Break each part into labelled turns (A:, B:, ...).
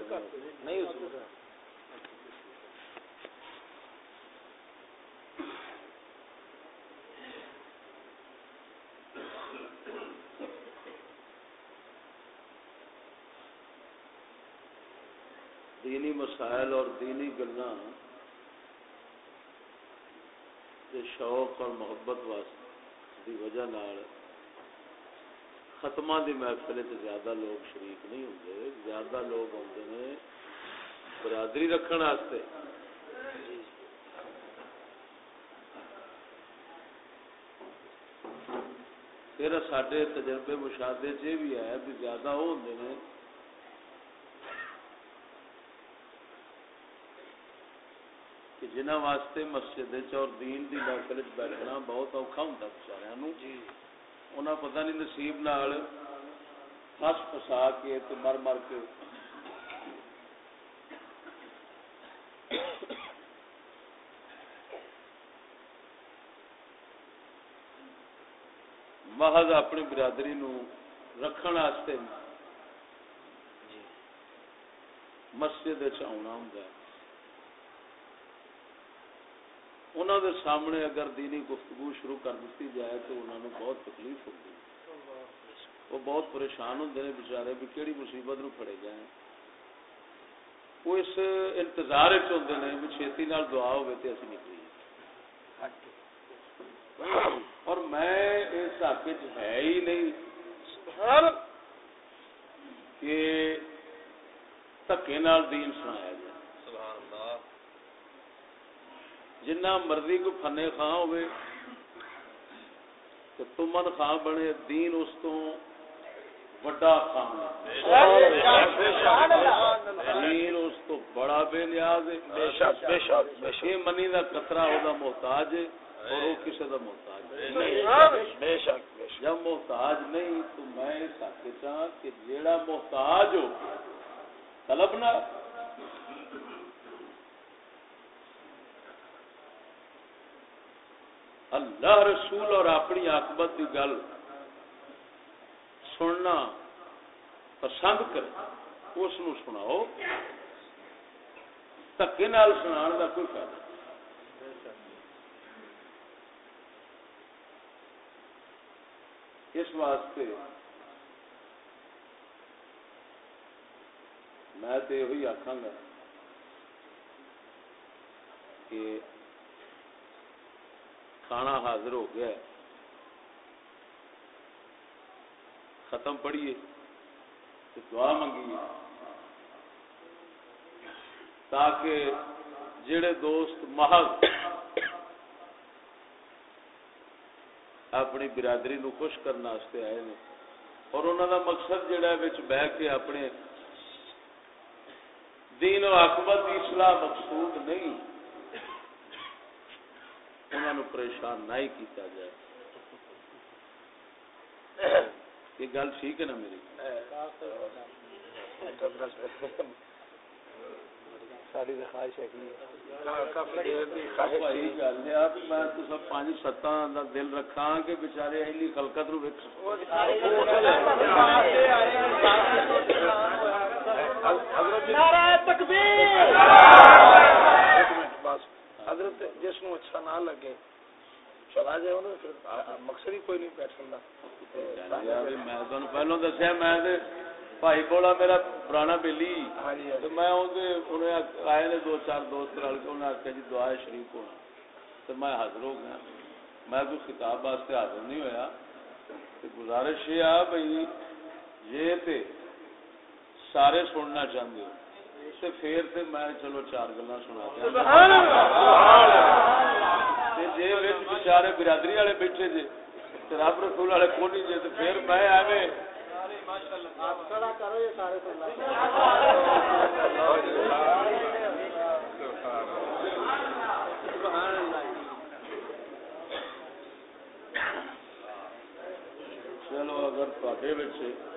A: نہیں
B: دینی مسائل اور دینی گلا شوق اور محبت واسطے دی وجہ نال ختم دی محفل زیادہ لوگ شریک نہیں ہوں زیادہ لوگ آتے ہیں برادری رکھنے واسطے۔ پھر سارے تجربے مشاہدے چ بھی ہے بھی زیادہ وہ ہوں کہ جنہ واسطے مسجد اور دین دی محفل بیٹھنا بہت اوکھا ہوں بچارا جی انہیں پتہ نہیں نصیب نال پس پسا کے تو مر مر کے۔ محض اپنی برادری نو رکھن واسطے مسجد آنا ہوں انہوں دے سامنے اگر دینی گفتگو شروع کر دیتی جائے تو انہوں نے بہت تکلیف ہوتی وہ بہت پریشان ہوتے ہیں بچارے بھی کہڑی مصیبت نو پڑے جائیں۔ وہ اس انتظار ہوتے ہیں بھی چھتی نال دعا ہوگی تو اسی نکلی اور میں اس حق ہے ہی نہیں کہ دکے دین سنایا جائے۔ جنہ مرضی کو فنے خاں ہوئے تو تمن خاں بنے دین اس تو وڈا خان دین اس تو بڑا بے نیاز ہے۔ منی کا قطرہ وہ محتاج ہے اور وہ کسی کا محتاج جب محتاج نہیں تو میں سکھ چاہ کہ جیڑا محتاج ہو طلب نہ۔ اللہ رسول اور اپنی آکبت کی گل سننا پسند کرے، اس سناؤ۔ دکے سنا کا کوئی فائدہ اس واسطے میں تو یہ آخا گا کہ کھانا حاضر ہو گیا ہے۔ ختم پڑھیے۔ دعا منگیے تاکہ جڑے دوست محض اپنی برادری نو خوش کرنے آئے نے، اور انہوں دا مقصد جڑا ہے بہ کے اپنے دین و آکبت کی اصلاح مقصود نہیں۔ پریشان نہ ہی کیتا جائے۔ یہ گل ٹھیک ہے نا میری؟ پانچ ستاں دل رکھا کہ
A: حضرت جس نو اچھا نہ لگے۔ چلا جائے مقصد ہی کوئی نہیں بیٹھنے
B: میں پہلو دسیا میں بھائی بولا میرا پرانا بےلی ہاں جی، ہاں جی۔ میں آئے نے دو چار دوست رل کے جی دعا شریف ہونا۔ تو میں حاضر ہو گیا۔ میں کوئی کتاب واسطے حاضر نہیں ہوا گزارش یہ آ بھائی یہ تے سارے سننا چاہتے ہو۔ تے پھر تے میں چلو چار گلا سنا جی بچارے برادری والے بیٹھے جی رب رسول والے کونی جی تو پھر میں ایویں چلو اگر تے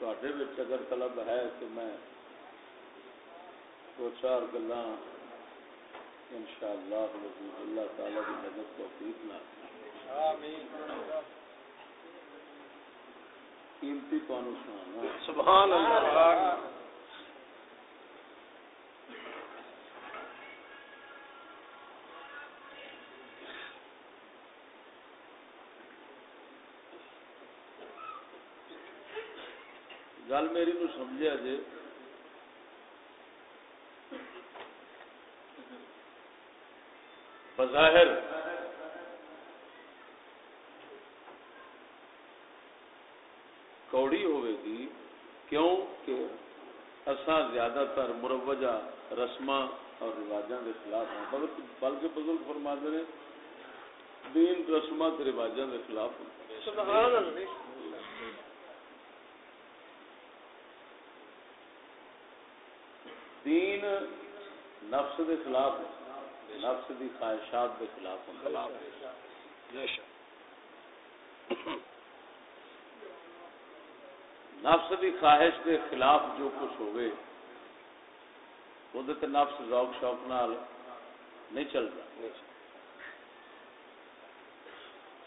B: اگر طلب ہے تو میں دو چار گلا ان شاء اللہ اللہ تعالی کی مدد توفیق نہ قیمتی
A: سبحان اللہ۔
B: گل میری نو سمجھا جی بظاہر کوڑی ہوئے گی کیوں کہ اصا زیادہ تر مروجہ رسم اور رواجوں کے خلاف ہیں بلکہ بزرگ فرما نے، دین رسم رواجوں کے خلاف ہاں۔ سبحان اللہ۔ دین نفس کے خلاف نفس کی خواہشات کے خلاف نفس کی خواہش کے خلاف جو کچھ ہوئے وہ نفس ذوق شوق نال نہیں چل رہا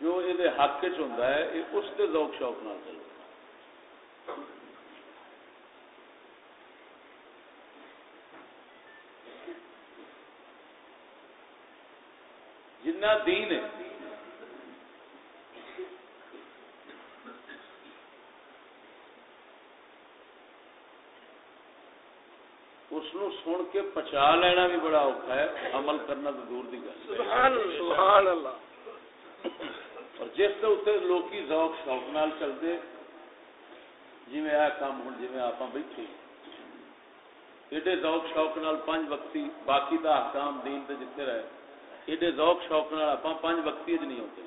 B: جو یہ حق چ ہوں اس کے ذوق شوق نال چل جنہ دین ہے۔ اس سن کے پچا لینا بھی بڑا اوکھا ہے عمل کرنا تو دور کی
A: گل۔
B: اور جس کے اتنے لوگ ذوق شوق نال چلتے جی آ کام ہوں جی آپ بیٹھے۔ ایڈے ذوق شوق نال پانچ وقتی باقی دا احکام دین تے جتنے رہے۔ ایڈے ذوق شوق نال آپ پانچ وقتی اج نہیں ہوتے۔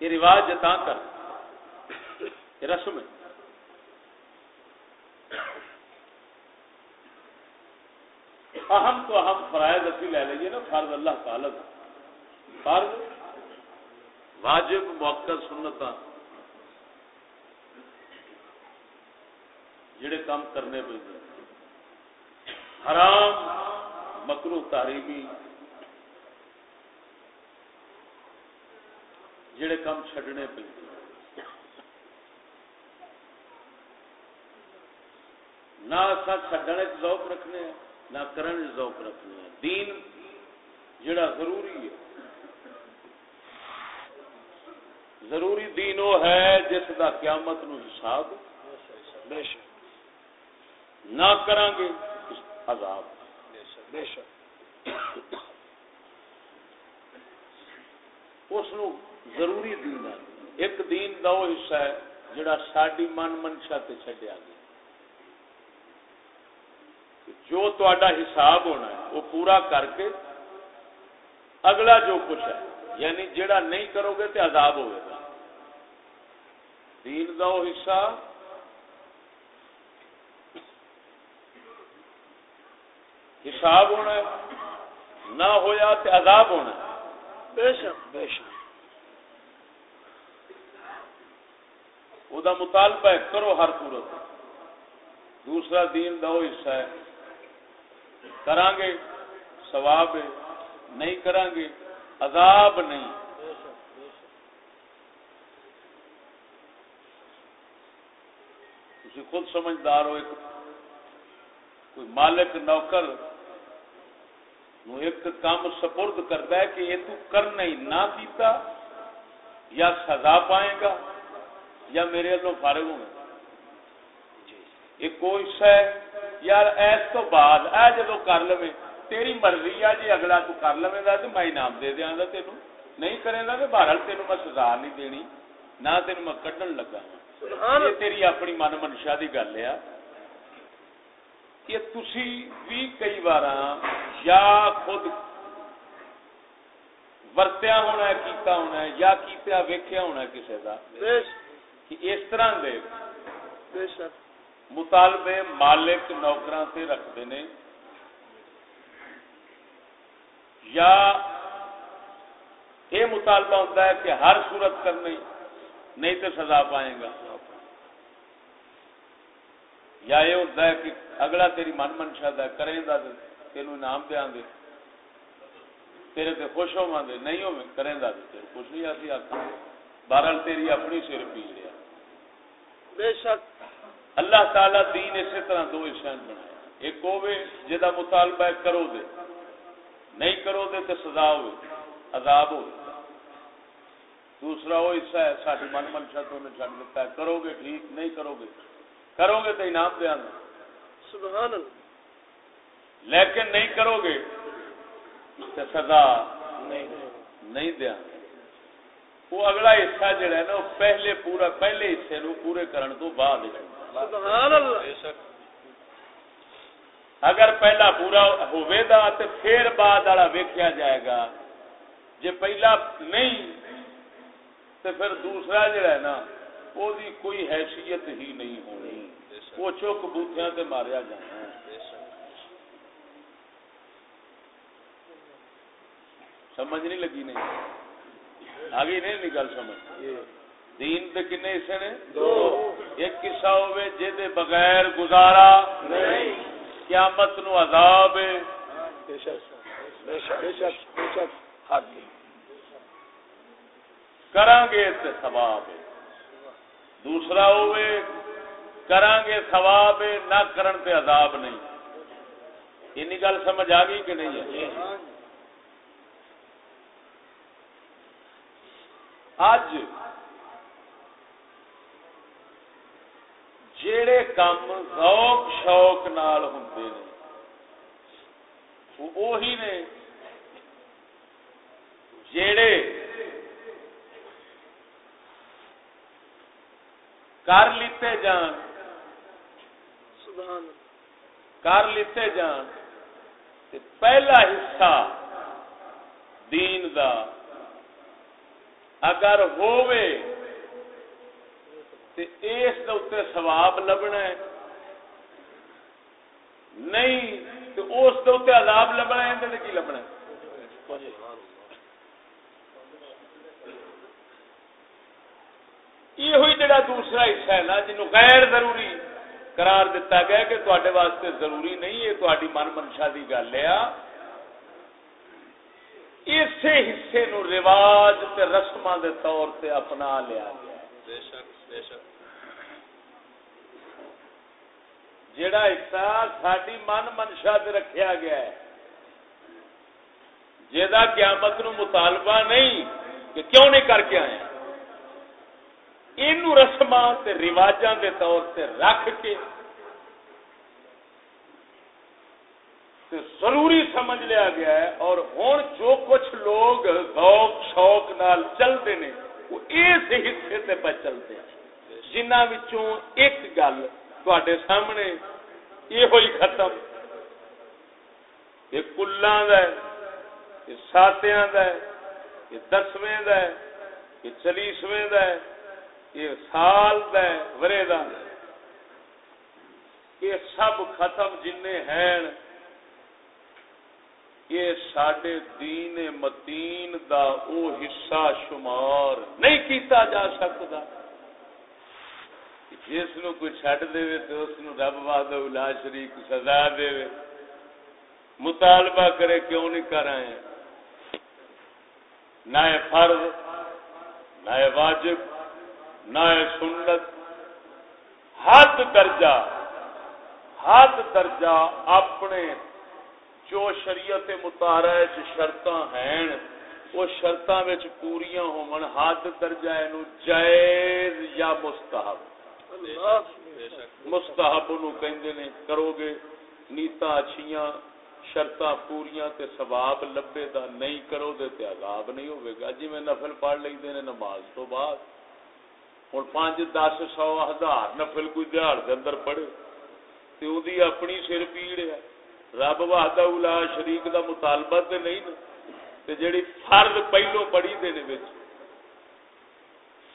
B: یہ رواج جتا کر، یہ رسم ہے۔ اہم تو اہم فرائض اسی لے لیجیے نا، فرض اللہ تعالی فرض واجب، موقع سنتا جڑے کام کرنے پہ حرام مکرو تاریخی جڑے کام چڈنے پہ۔ نہ چڈنے ذوق رکھنے نہ کرن ذوق رکھنے دین جڑا ضروری ہے۔ ضروری دین وہ ہے جس کا قیامت نو حساب نہ کریں گے عذاب۔ بے شک اس ضروری دین ہے۔ ایک دین کا وہ حصہ ہے جڑا ساری من منشا تے چڈیا گیا۔ جو تا حساب ہونا ہے، وہ پورا کر کے اگلا جو کچھ ہے یعنی جڑا نہیں کرو گے تو عذاب ہوئے گا۔ دین کا وہ حصہ حساب ہونا ہے نہ ہویا تو عذاب ہونا ہے۔
A: بے شک بے شک۔
B: وہ مطالبہ ہے کرو ہر صورت۔ دوسرا دین دا وہ حصہ ہے۔ کران گے ثواب ہے۔ نہیں کران گے عذاب نہیں۔ تھی خود سمجھدار ہو ایک کوئی مالک نوکر نو ایک کام سپرد کرتا ہے کہ یہ تو کرنا ہی نہ کیتا یا سزا پائے گا یا میرے اللہ فارغ ہوں۔ یہ کوئی ہے؟ یار ایس تو بعد اے جدو کر لو تیری مرضی ہے جی اگلا تو کر لو گا تو میں انعام دے دیا گا تین نہیں کرے گا تو بہرحال تین میں سزا نہیں دینی نہ تین میں کڈن لگا۔ یہ تیری اپنی من منشا کی گل ہے۔ کہ تھی بھی کئی بار یا خود ورتیا ہونا ہے کیتا ہونا ہے یا کیتا ویکیا ہونا ہے کسی کا کہ اس طرح دے مطالبے مالک نوکر سے رکھتے ہیں یا یہ مطالبہ ہوتا ہے کہ ہر صورت کرنی نہیں تو سزا پائے گا۔ یا یہ ہوتا ہے کہ اگلا تیری من منشا کریں گا تین انعام دیا گے تیرے تے خوش ہو ماندے نہیں ہو کریں دا تے خوش۔ نہیں آتی آکھا بہرحال تیری اپنی سر پی لیا۔
A: بے شک۔
B: اللہ تعالی دین اسی طرح دو حصے بنایا ایک ہوے جدا مطالبہ کرو دے۔ نہیں کرو دے تے سزا ہوے عذاب ہو دوسرا وہ حصہ ہے ساری من منشا تو نے چھڈ دیتا ہے۔ کرو گے ٹھیک نہیں کرو گے۔ کرو گے تو انعام دیا
A: سبحان اللہ۔
B: لیکن نہیں کرو گے تو سزا نہیں دیا وہ اگلا حصہ جڑا ہے نا وہ پہلے پورا پہلے حصے نو پورے کرن تو بعد
A: سبحان اللہ۔
B: اگر پہلا پورا ہوئے دا تے پھر بعد والا ویکھیا جائے گا۔ جے پہلا نہیں تے پھر دوسرا جڑا ہے نا وہ کوئی حیثیت ہی نہیں ہونی۔ وہ چوک بوتھیاں تے ماریا جانا سمجھ نہیں لگی نہیں۔ آگے نہیں نکل سمجھ۔ دین دے کنے حصے نے؟
A: دو۔
B: ایک قصہ ہوے جے دے بغیر گزارا۔ نہیں۔ قیامت نو عذاب ہے۔
A: بے شک بے شک بے شک بے شک۔ حق
B: کران گے تے ثواب ہے۔ دوسرا ہوے کران گے ثواب نہ کرن تے عذاب نہیں۔ اینی گل سمجھ آ گئی کہ نہیں ہے؟ اج جڑے کام ذوق، شوق نال ہوندے نے وہی نے جڑے کر لیتے جان کر لیتے جان۔ تے پہلا حصہ دین دا۔ اگر ہووے، تے اس دے اوتے ثواب لبنا ہے۔ نہیں، تے اس دے اوتے عذاب لبنا ہے، تے کی لبنا ہے؟ یہ ہوئی جڑا دوسرا حصہ ہے نا جنوں غیر ضروری قرار دیتا گیا کہ تواڈے واسطے ضروری نہیں ہے تواڈی من منشا دی گل ہے۔ اسی حصے نو رواج تے رسماں دے طور تے اپنا لیا گیا۔
C: بے شک بے شک۔
B: جڑا حصہ ساری من منشا تے رکھیا گیا ہے جہاں قیامت نو مطالبہ نہیں کہ کیوں نہیں کر کے آئے۔ یہ رسما رواجاں دے طور سے رکھ کے تے ضروری سمجھ لیا گیا ہے اور ہوں جو کچھ لوگ ذوق، شوق نال چلتے ہیں وہ اس حصے تے پہ چلتے ہیں۔ جنہ وچوں ایک گل تے سامنے یہ ہوئی ختم۔ یہ کلاں دا ہے، یہ ساتیاں دا ہے، یہ دسویں دا ہے، یہ چالیسویں دا ہے۔ یہ سال دا ہے ورے دا یہ سب ختم جن ہیں۔ یہ سڈے دین متین دا او حصہ شمار نہیں کیتا جا سکتا۔ جس نو کوئی چڈ دے تو اس نو رب باد الا شریک سزا دے۔ مطالبہ کرے کیوں نہیں کر آئے نہ فرض، نہ واجب۔ نہ سنت. حد درجہ حد درجہ اپنے جو شریعت متارا شرط ہیں، وہ شرط پوریا ہون، حد درجہ نو جائز یا مستحب؟ مستحب نو کہندے نے کرو گے نیتا اچھیاں، شرطاں پوریاں تے ثواب لبے دا نہیں کرو دے تے عذاب نہیں ہوے گا۔ جی میں نفل پڑھ لیندے نے نماز تو بعد۔ ہن پانچ دس سو ہزار نفل کوئی دیہڑ دے اندر پڑھے تے اودی اپنی سر پیڑ ہے۔ رب وحدہ اولا شریک دا مطالبہ تے نہیں نا۔ تے جڑی فرض پہلو پڑھی دے نے وچ۔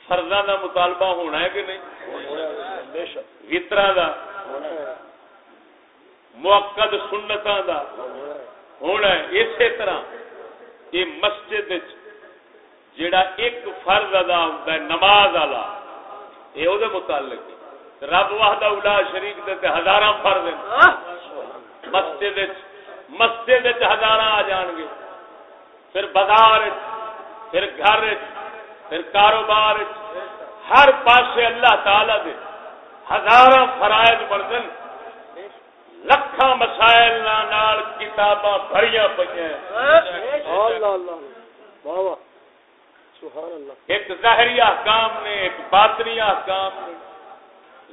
B: فرضاں دا مطالبہ ہونا ہے کہ نہیں؟ وطرا دا۔ موقد سنتاں دا۔ ہونا ہے۔ اسی طرح یہ مسجد جڑا ایک فرض ادا ہوتا ہے، نماز والا یہ وہ متعلق رب وحدہ اولا شریک دے تے ہزاراں فرض ہیں۔ مسجد مسجد ہزار آ جان گے۔ پھر بازار پھر گھر پھر کاروبار ہر پاسے اللہ تعالی دے ہزار فرائض بڑھ لکھان مسائل کتاباں بھری پہ ایک ظاہری احکام نے ایک باطنی احکام نے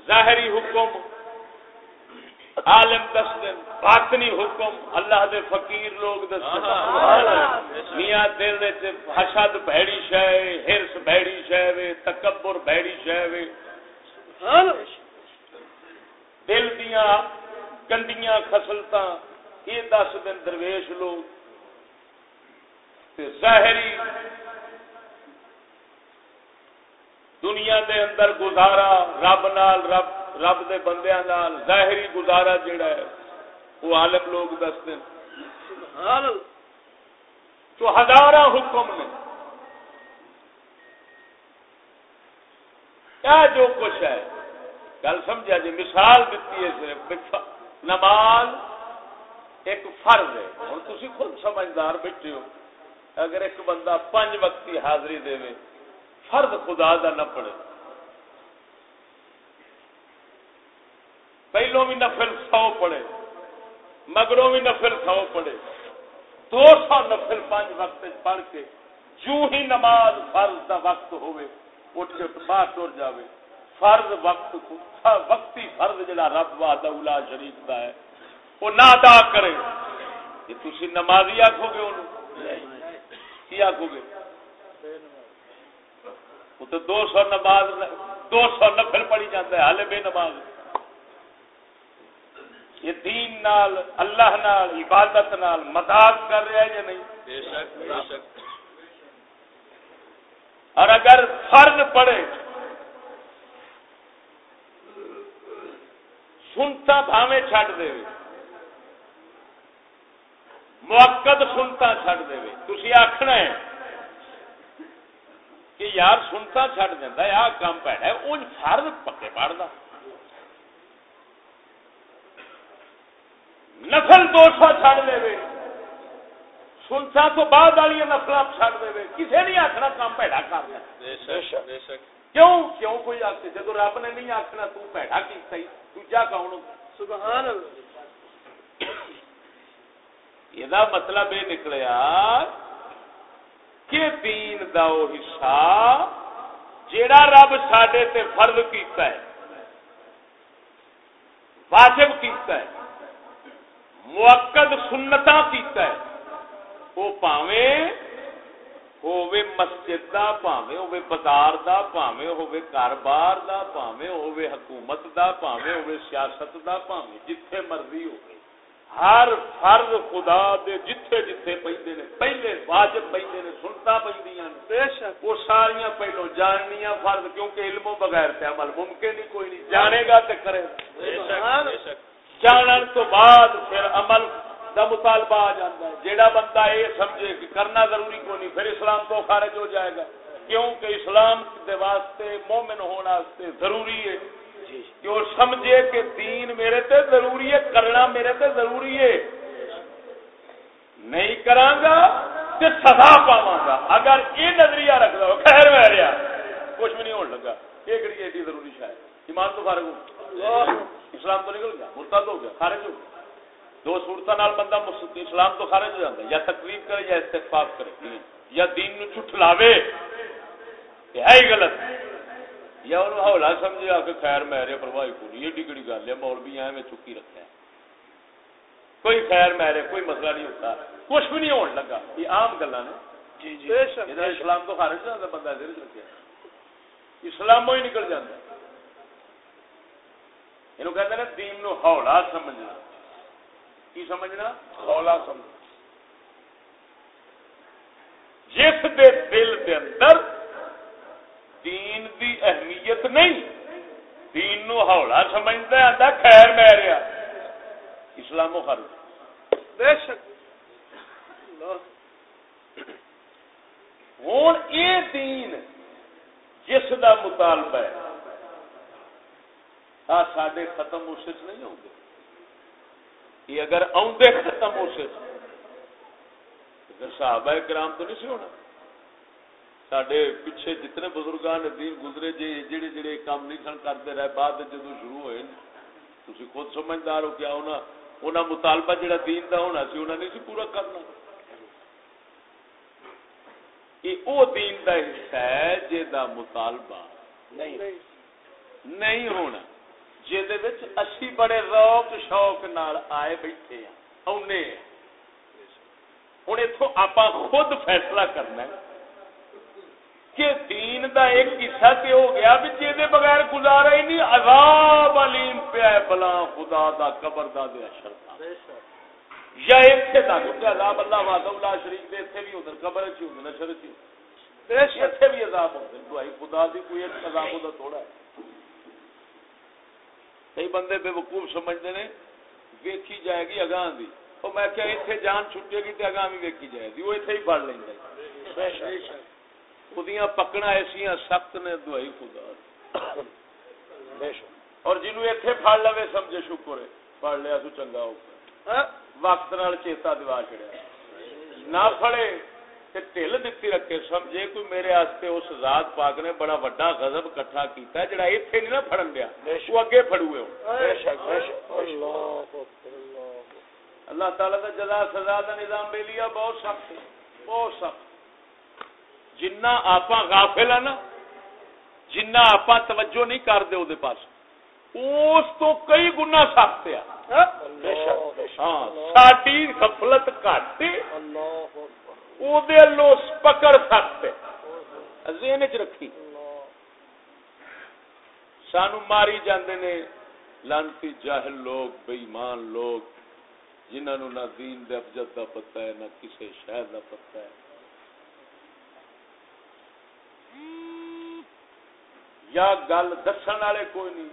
B: ظاہری حکم عالم دس دن باطنی حکم اللہ دے فقیر لوگ دس دن میاں دل دے حشد بھڑی شے ہرس بھڑی شے وے تکبر بھڑی شے وے۔ دل دیاں گندیاں خسلتاں یہ دس دن درویش لوگ۔ ظاہری دنیا دے اندر گزارا، رب نال، رب رب دے بندیاں نال، ظاہری گزارا جڑا ہے، وہ عالم لوگ دستے تو ہزار حکم نے۔ کیا جو کچھ ہے، گل سمجھا جی مثال دیتی ہے صرف نماز ایک فرض ہے۔ ہوں تھی خود سمجھدار بیٹھے ہو۔ اگر ایک بندہ پانچ وقتی حاضری دے فرد خدا دا نہ پڑے۔ پہلو بھی نفل سو پڑے، مگروں بھی نفل سو پڑے۔ دو سو نفل پانچ وقت پڑھ کے جو ہی نماز فرض دا وقت ہوئے اٹھ کے باہر ٹر جاوے۔ فرض وقت وقتی فرض جڑا رب وا دولا شریف دا ہے، وہ نہ ادا کرے۔ یہ تھی نمازی آخو گے انہوں؟ کی آخو گے؟ تو دو سو نماز دو سو نفل پڑی جاتا ہے حال بے نماز۔ یہ دین نال اللہ نال عبادت نال مذاق کر رہا ہے یا نہیں؟ اور اگر فرض پڑے سنتا بھاوے چھڈ دے۔ موقد سنتا چھڈ دے۔ تھی آخنا ہے کہ یار سنتا چڈ دینا آ کام پیڑا ہے ان فرد پکے پڑھتا نفل دو سو چڑ دے۔ سنتا تو بعد والی نفل چڑ دے۔ کسی نہیں آخنا کام پیڑا کرنا کیوں؟ کیوں؟ کوئی آخ جب رب نے نہیں آخنا تو پیڑا کی دوجا کون؟ سبحان یہ مطلب یہ نکلیا کہ دین دا او حصہ جیڑا رب ساڈے تے فرض کیتا ہے، واجب کیتا ہے موقد سنتا کیتا ہے وہ پاویں ہووے مسجد دا پاویں ہووے بازار دا پاویں ہووے کاروبار دا پاویں ہووے حکومت دا پاویں ہووے سیاست دا پاویں جتھے مرضی ہووے۔ ہر فرض خدا دے جتھے جتھے پیندے نے پہلے واجب پیندے نے سنتا پیندیاں بے شک۔ وہ ساریاں پہلو جاننیاں فرض کیونکہ علم بغیر تے عمل ممکن ہی کوئی نہیں۔ جانے گا تے کرے بے شک جانن تو بعد پھر عمل دا مطالبہ آ جاتا ہے۔ جیڑا بندہ یہ سمجھے کہ کرنا ضروری کو نہیں پھر اسلام تو خارج ہو جائے گا۔ کیونکہ اسلام دے واسطے مومن ہونا ضروری ہے۔ کہ وہ سمجھے کہ دین میرے تے ضروری ہے، کرنا میرے تے ضروری ہے۔ نہیں کرانگا تو سزا پاوا گا اگر یہ نظریہ رکھ دو خیر میں رہا کچھ بھی نہیں ہونے لگا۔ یہ کہڑی ایڈی ضروری شاید۔ ایمان تو فارغ ہو۔ اسلام تو نکل گیا، مرتد ہو گیا، خارج ہو گیا۔ دو صورتوں نال بندہ اسلام تو خارج ہو جاتا ہے۔ یا تکلیف کرے یا استفاق کرے۔ یا دین نو چھٹ لاوے یہ ہے ہی غلط۔ یا انہوں ہولا آ کے خیر میرے پرواہی پوری ایڈی کڑی گل ہے مول بھی میں چکی رکھا ہے کوئی خیر میرے کوئی مسئلہ نہیں ہوتا۔ کچھ بھی نہیں ہونے لگا۔ یہ عام گلا نے۔ جی جی۔ اسلام تو خارج جاتا بندہ دل رکھا اسلام ہی نکل جاتا۔ یہ کہتے ہیں دین نو ہولا سمجھنا۔ کی سمجھنا؟ ہولا سمجھنا۔ جس دے دل دے اندر دین دی اہمیت نہیں۔ دین نو ہولا سمجھتا آتا خیر میں رہا۔ اسلام و خرچ۔ بے شک۔ ہوں یہ دین جس دا مطالبہ ہے۔ آ سڈے ختم اس نہیں آتے یہ اگر آدھے ختم اس صحابہ کرام تو نہیں سی ہونا۔ سڈے پیچھے جتنے بزرگان دین گزرے جی جہے جہے کام نہیں سن کرتے رہے بعد جدو شروع ہوئے تھی خود سمجھدار ہو کیا انہوں مطالبہ جہاں دین کا ہونا سی انہیں نہیں سی پورا کرنا یہ دین کا حصہ ہے جا مطالبہ نہیں ہونا جی بڑے روک شوق نال آئے بیٹھے ہیں ہوں اتو آپ خود فیصلہ کرنا ہے کہ دین دا ایک حصہ تے ہو گیا بھی جے بغیر گزارا ہی نہیں عذاب علیم پہ بلا خدا دا قبر دا دے اشر یا ایتھے دا کہ عذاب اللہ وحدہ اللہ شریف دے ایتھے بھی ہوندے قبر وچ ہوندے اشر وچ تے ایتھے بھی عذاب ہوندے دعائی خدا دی کوئی ایک عذاب دا تھوڑا ہے۔ کئی بندے بے وقوف سمجھدے نے ویکھی جائے گی اگاں دی۔ او میں کہ ایتھے جان چھٹے گی تے اگاں بھی ویکھی جائے گی؟ وہ ایتھے ہی پڑھ لیندا ہے بے شک۔ خودیاں پکنا ایسا سخت نے دوائی خدا اور جنو اتنے پڑ لو سمجھے شکر ہے۔ پڑھ لیا تو چنگا ہو ہاں؟ وقت نال چیتا دوا چڑیا نہ پڑے ٹل دتی رکھے۔ سمجھے کوئی میرے آستے اس ذات پاک نے بڑا وڈا غضب کٹھا کیتا ہے جڑا ایتھے نہیں نہ پھڑن دیا۔ وہ اگے پھڑوے اللہ تعالی دا جزا سزا دا نظام بے لیا بہت سخت بہت سخت۔ جنا آپ غافل ہے نا جنا آپ توجہ نہیں کرتے وہ پاس اس تو کئی گنا سخت آ ساری سفلت گھٹ پکڑ سخت ذہن چ رکھی۔ سانو ماری جاندے نے لانتی جاہل لوگ بےمان لوگ جنہوں نہ دین دے افجد دا پتہ ہے نہ کسی شہر دا پتہ ہے۔ یا گل دسن والے کوئی نہیں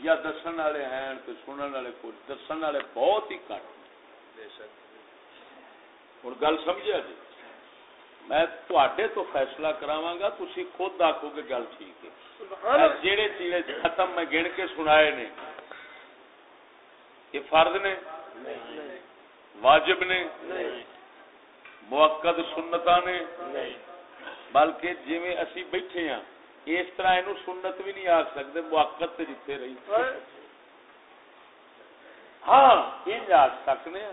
B: یا دسن والے ہیں تو سنن والے کوئی دسن والے بہت ہی کٹ۔ ہوں گل سمجھا جی؟ میں تو فیصلہ کراوا گا تھی خود آخو گے گل ٹھیک ہے۔ جہے چیڑے ختم میں گن کے سنائے نے یہ فرد نے؟ واجب نے؟ موقع سنتا نے؟ بلکہ جی اسی بیٹھے ہاں اس طرح یہ سنت بھی نہیں آخ سکتے موقت جیتے رہی۔ ہاں آخ سکنے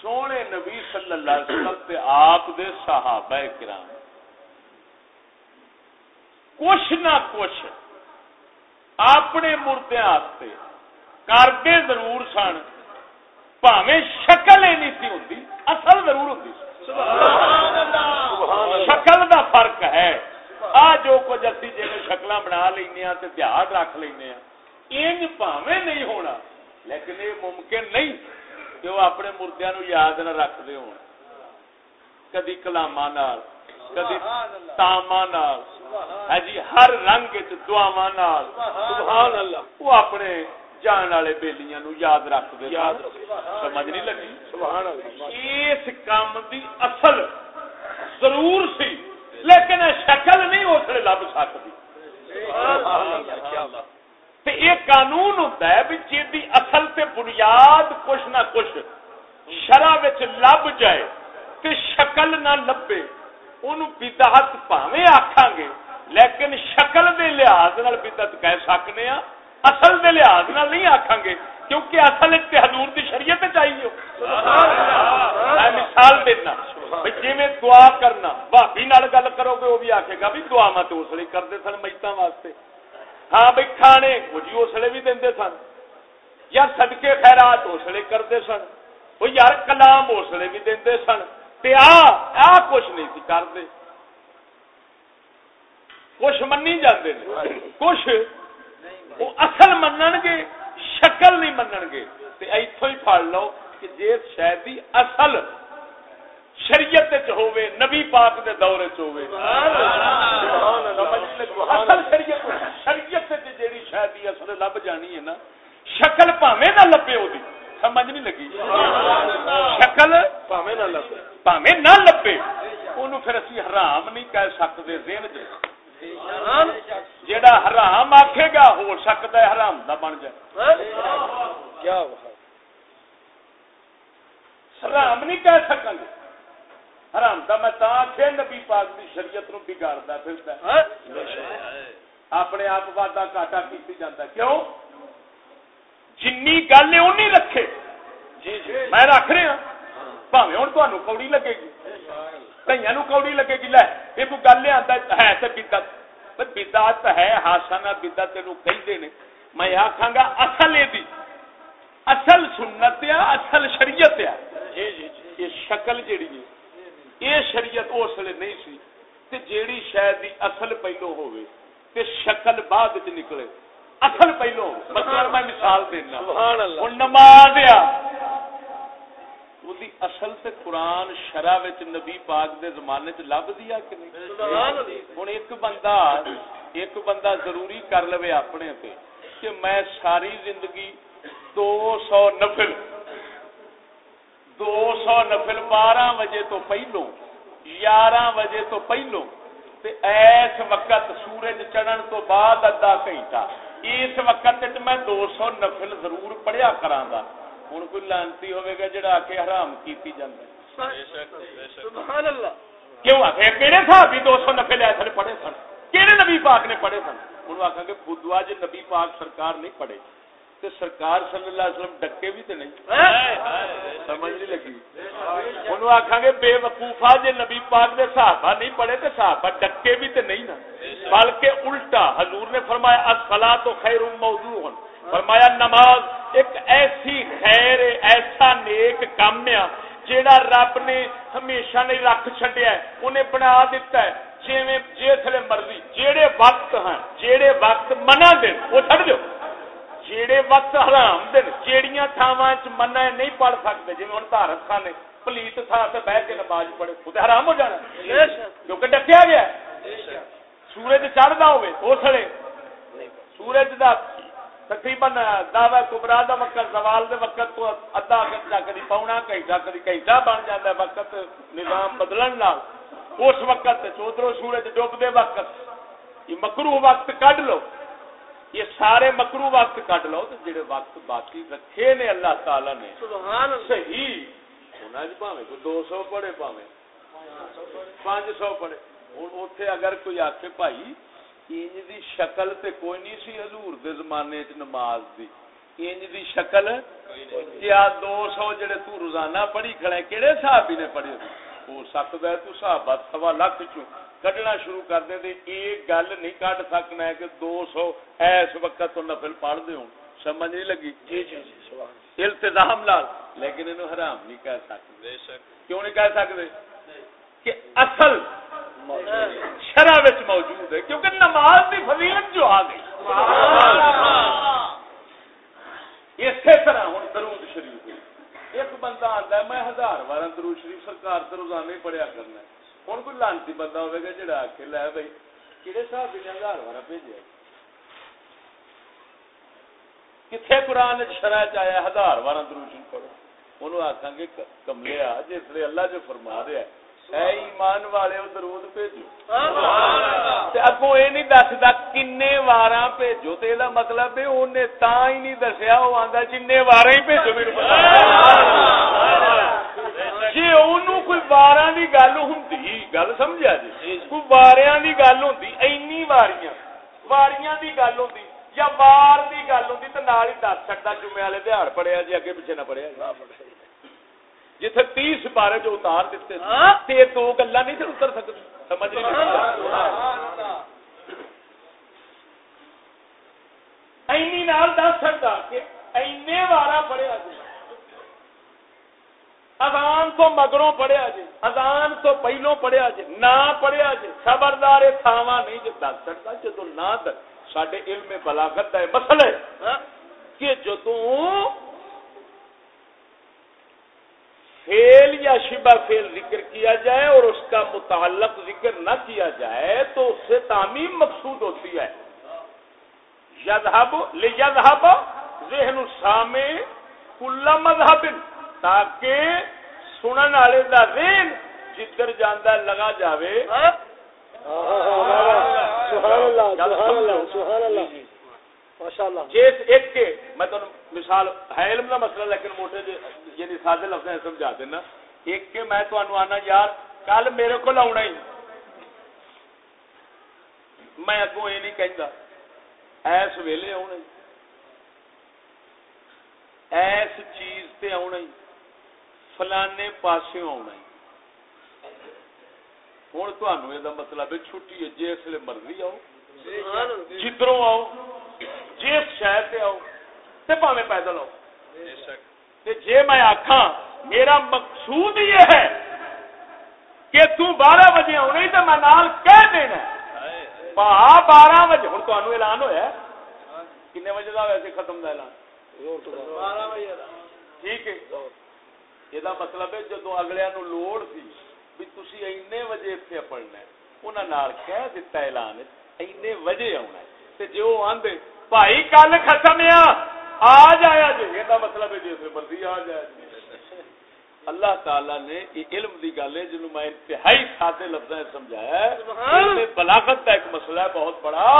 B: سونے نبی صلی اللہ علیہ وسلم دے آپ دے صحابہ کرام۔ کچھ نہ کچھ اپنے مردے کرتے ضرور سن۔ پاوے شکل ہی نہیں سی ہوتی اصل ضرور ہوتی شکل دا فرق ہے۔ آ جو کچھ اسی جی شکل بنا لینا دیہات رکھ لینا انج پاوے نہیں ہونا۔ لیکن یہ ممکن نہیں کہ وہ اپنے مردیا نو یاد نہ رکھتے ہو کدی کلاما کدی تاما ہاں جی ہر رنگ دعوا وہ اپنے جان والے بےلیاں نو یاد رکھتے سمجھ نہیں لگی؟ اس کام دی اصل ضرور سی۔ لیکن شکل نہیں اس لیے لب سکتی۔ یہ قانون ہوتا ہے بھی جی اصل تے بنیاد کچھ نہ کچھ شرح لب جائے تے شکل نہ لبے ان بدعت پاوے آخان گے۔ لیکن شکل دے لحاظ بدعت کہہ سکنے ہاں اصل دے لحاظ نہیں آخان گے کیونکہ اصل حضور دی شریعت چاہیے۔ میں مثال دینا۔ جی میں دعا کرنا بھابی نال گل کرو گے، وہ بھی آخے گا بھی دعا مت اس لیے کرتے سن میتوں واسطے۔ ہاں بھائی کھانے، وہ جی اس لیے بھی دے سن۔ یا سدکے خیرات اس لیے کرتے سن۔ وہ یار کلام اس لیے بھی دے سن۔ آ کچھ نہیں سی کرتے۔ کچھ منی جاندے کچھ وہ اصل منن گے، شکل نہیں منن گے۔ اتو ہی پڑ لو کہ جی شاید اصل شریعت ہوے نبی پاک دے دور چوے اصل شریعت شریعت جیڑی شاید اصل لب جانی ہے نا شکل پاوے نہ لبے وہ سمجھ نہیں لگی؟ شکل پاوے نہ لبے۔ نہ لبے۔ پھر اسی حرام نہیں کہہ سکتے ذہن جی جیڑا حرام آکھے گا ہو سکتا ہے حرام دا بن جائے۔ کیا حرام نہیں کہہ سکیں گے۔ حرام تو میں آخیا نبی پاک کی شریعت نو بگاڑتا پھرتا؟ اپنے آپ واٹا کاٹا کی جاتا کیوں؟ جن گل ہے رکھے۔ جی جی۔ میں رکھ رہا پاوے ہوں تمہیں کوڑی لگے گی۔ کئی کوڑی لگے گی۔ لے یہ کوئی گل آتا ہے تو بدت بدعت۔ ہے ہاسا نہ بدعت تینوں کہتے ہیں میں آخا گا اصل یہ اصل سنت آ اصل شریعت آ جی جی۔ یہ شکل جیڑی ہے۔ یہ شریعت اس لیے نہیں سی تے جیڑی شاید دی اصل پہلو ہوئے تے شکل بعد چ نکلے۔ اصل پہلو مثلا میں مثال دینا۔ ہوں نماز آ اصل تے قرآن شرح نبی پاک دے زمانے چ لب دیا کہ نہیں؟ ہوں ایک بندہ ایک بندہ ضروری کر لو اپنے تے کہ میں ساری زندگی دو سو نفل دو سو نفل بارہ بجے تو پہلو یارہ بجے تو پہلو۔ ایس وقت سورج چڑھن تو بعد ادھا گھنٹہ۔ اس وقت میں دو سو نفل ضرور پڑھیا کرا ہوں کوئی لانتی ہوئے گا جڑا کے حرام کیتی جاندہ کیوں آخر کہڑے صاحب دو سو نفل ایسے پڑھے سن؟ کہڑے نبی پاک نے پڑھے سن؟ انہوں آخا کہ بدوا جی نبی پاک سرکار نہیں پڑھے۔ تو سرکار صلی اللہ علیہ وسلم ڈکے بھی تو نہیں۔ سمجھ نہیں لگی۔ انہوں آخا گے بے وقوفا جی نبی پاک نے صحابہ نہیں پڑھے تو صحابہ ڈکے بھی تو نہیں نا۔ بلکہ الٹا حضور نے فرمایا اصلا تو خیر موضوع فرمایا نماز ایک ایسی خیر ایسا نیک کام ہے جیڑا رب نے ہمیشہ نہیں رکھ چڈیا انہیں بنا دیتا ہے۔ جی جسے مرضی جیڑے وقت ہیں جیڑے وقت منع دن وہ چڑ دو جیڑے وقت حرام دن جیڑیاں تھاواں منع نہیں پڑھ سکتے جی ہوں دھارت خانے پلیت تھا سے بہ کے نماز پڑھے خود حرام ہو جانا۔ کیونکہ ڈکیا گیا۔ سورج چڑھتا ہوے اسلے سورج دا تقریباً دعوی کبرا دا وقت زوال دے وقت تو ادھا گھنٹہ کدی پونا گھنٹہ کدی گھنٹہ بن جاتا ہے وقت نظام بدلن نال۔ اس وقت چودرو سورج ڈوبتے وقت یہ مکرو وقت کڈ لو۔ یہ سارے مکرو وقت کٹ لو تو جڑے وقت باقی رکھے نے اللہ تعالی نے۔ صحیح۔ پاوے کو دو سو پڑے پاوے پانچ سو پڑے ہوں اتے اگر کوئی آخ بھائی انج دی شکل تے کوئی نہیں سی حضور دے زمانے چ نماز دی۔ انج دی شکل کیا دو سو جڑے تو روزانہ پڑھی کھڑے کہڑے صاحب نے پڑھی ہو سکتا ہے تو صحابہ سوا لاکھ چوں کڈنا شروع کر دیں ایک گل نہیں کڈ سکنا ہے کہ دو سو ایس وقت تو نفل پڑھ دے ہوں۔ سمجھ نہیں لگی؟ جی جی جی التظام لال۔ لیکن انہوں حرام نہیں کہہ سکتے۔ کیوں نہیں کہہ سکتے؟ کہ اصل شرح موجود ہے کیونکہ نماز کی فضیلت جو آ گئی۔ اسی طرح ہوں درود شریف۔ ایک بندہ آتا ہے، میں ہزار بار درو شریف سرکار سے روزانہ ہی پڑھیا کرنا ہے۔ ہوں کوئی لانتی بندہ ہوگا جڑا آ کے لے بھائی کہڑے حساب نے ہزار بار بھیجا کتنے قرآن شرح چیا ہزار بار درو شریف پڑھو۔ انہوں آخان گے کملے آ، جس اللہ جو فرما رہا ہے ایمان والے درود بھیجو۔ اگو یہ نہیں دستا کن وار بھیجو تو یہ مطلب انہیں تا ہی نہیں دسیا وہ آتا جن وار ہی بھیجو میرے جی ان کوئی بارہ کی گل ہوں گل سمجھا جی؟ کوئی بارہ کی گل ہوں این واریاں۔ واریاں کی گل ہوں یا وار کی گل ہوں تو نال ہی دس سکتا جمعے والے دہاڑ پڑیا جی اگے پیچھے نہ پڑیا جتھے تیس بارے جو اتار دیتے ہاں؟ دو گلا نہیں اتر سکتے سمجھ این دس سکتا کہ اینے وارا پڑھیا جی ازان تو مگروں پڑھیا جی ازان تو پہلو پڑھیا جی نہ پڑھیا جی خبردار تھاوا نہیں جو دس سکتا جدو نہ سڈے علم بلاغت ہے مسئلہ؟ کہ جدو فیل یا شبہ فیل ذکر کیا جائے اور اس کا متعلق ذکر نہ کیا جائے تو اس سے تعمیم مقصود ہوتی ہے۔ یذہب لیذہب ذہن السامع کل مذہب تاکہ سنن والے دا ذہن جدھر جاندا لگا جاوے۔ سبحان اللہ سبحان اللہ سبحان اللہ۔ جس ایک کے میں تو مثال ہے علم دا مسئلہ لیکن موٹے یعنی سادے لفظ سمجھا دینا۔ ایک کہ میں تمہیں آنا یار کل میرے کو آنا ہی۔ میں اگوں یہ نہیں کہتا ایس ویلے آنا ہی۔ ایس چیز تے آنا ہی۔ فلانے پاسے آنا ہی۔ ہوں تمہیں یہ مطلب ہے چھٹی ہے جس لیے مرضی آؤ۔ جدروں آؤ۔ جس شہر سے آؤ تو پاوے پیدل آؤ۔ جی میں آخا میرا مقصود یہ ہے کہ تو بارہ بجے آنی تو میں نال کہہ دینا پا بارہ بجے ہوں تمہیں اعلان ہوا کن بجے کا ویسے ختم کا اعلان؟ ٹھیک ہے۔ یہ مطلب ہے جدو اگلے نو لوڑ سی بھی تھی این بجے اتنے پڑھنا انہوں کہہ دتا اعلان این بجے آنا جی وہ آدھے بھائی کل ختم آ جایا جی یہ مطلب ہے جی مرضی آ جایا جی اللہ تعالی نے یہ علم دی گل ہے جنہوں میں انتہائی سادے لفظ سمجھایا ہے بلاغت کا ایک مسئلہ ہے بہت بڑا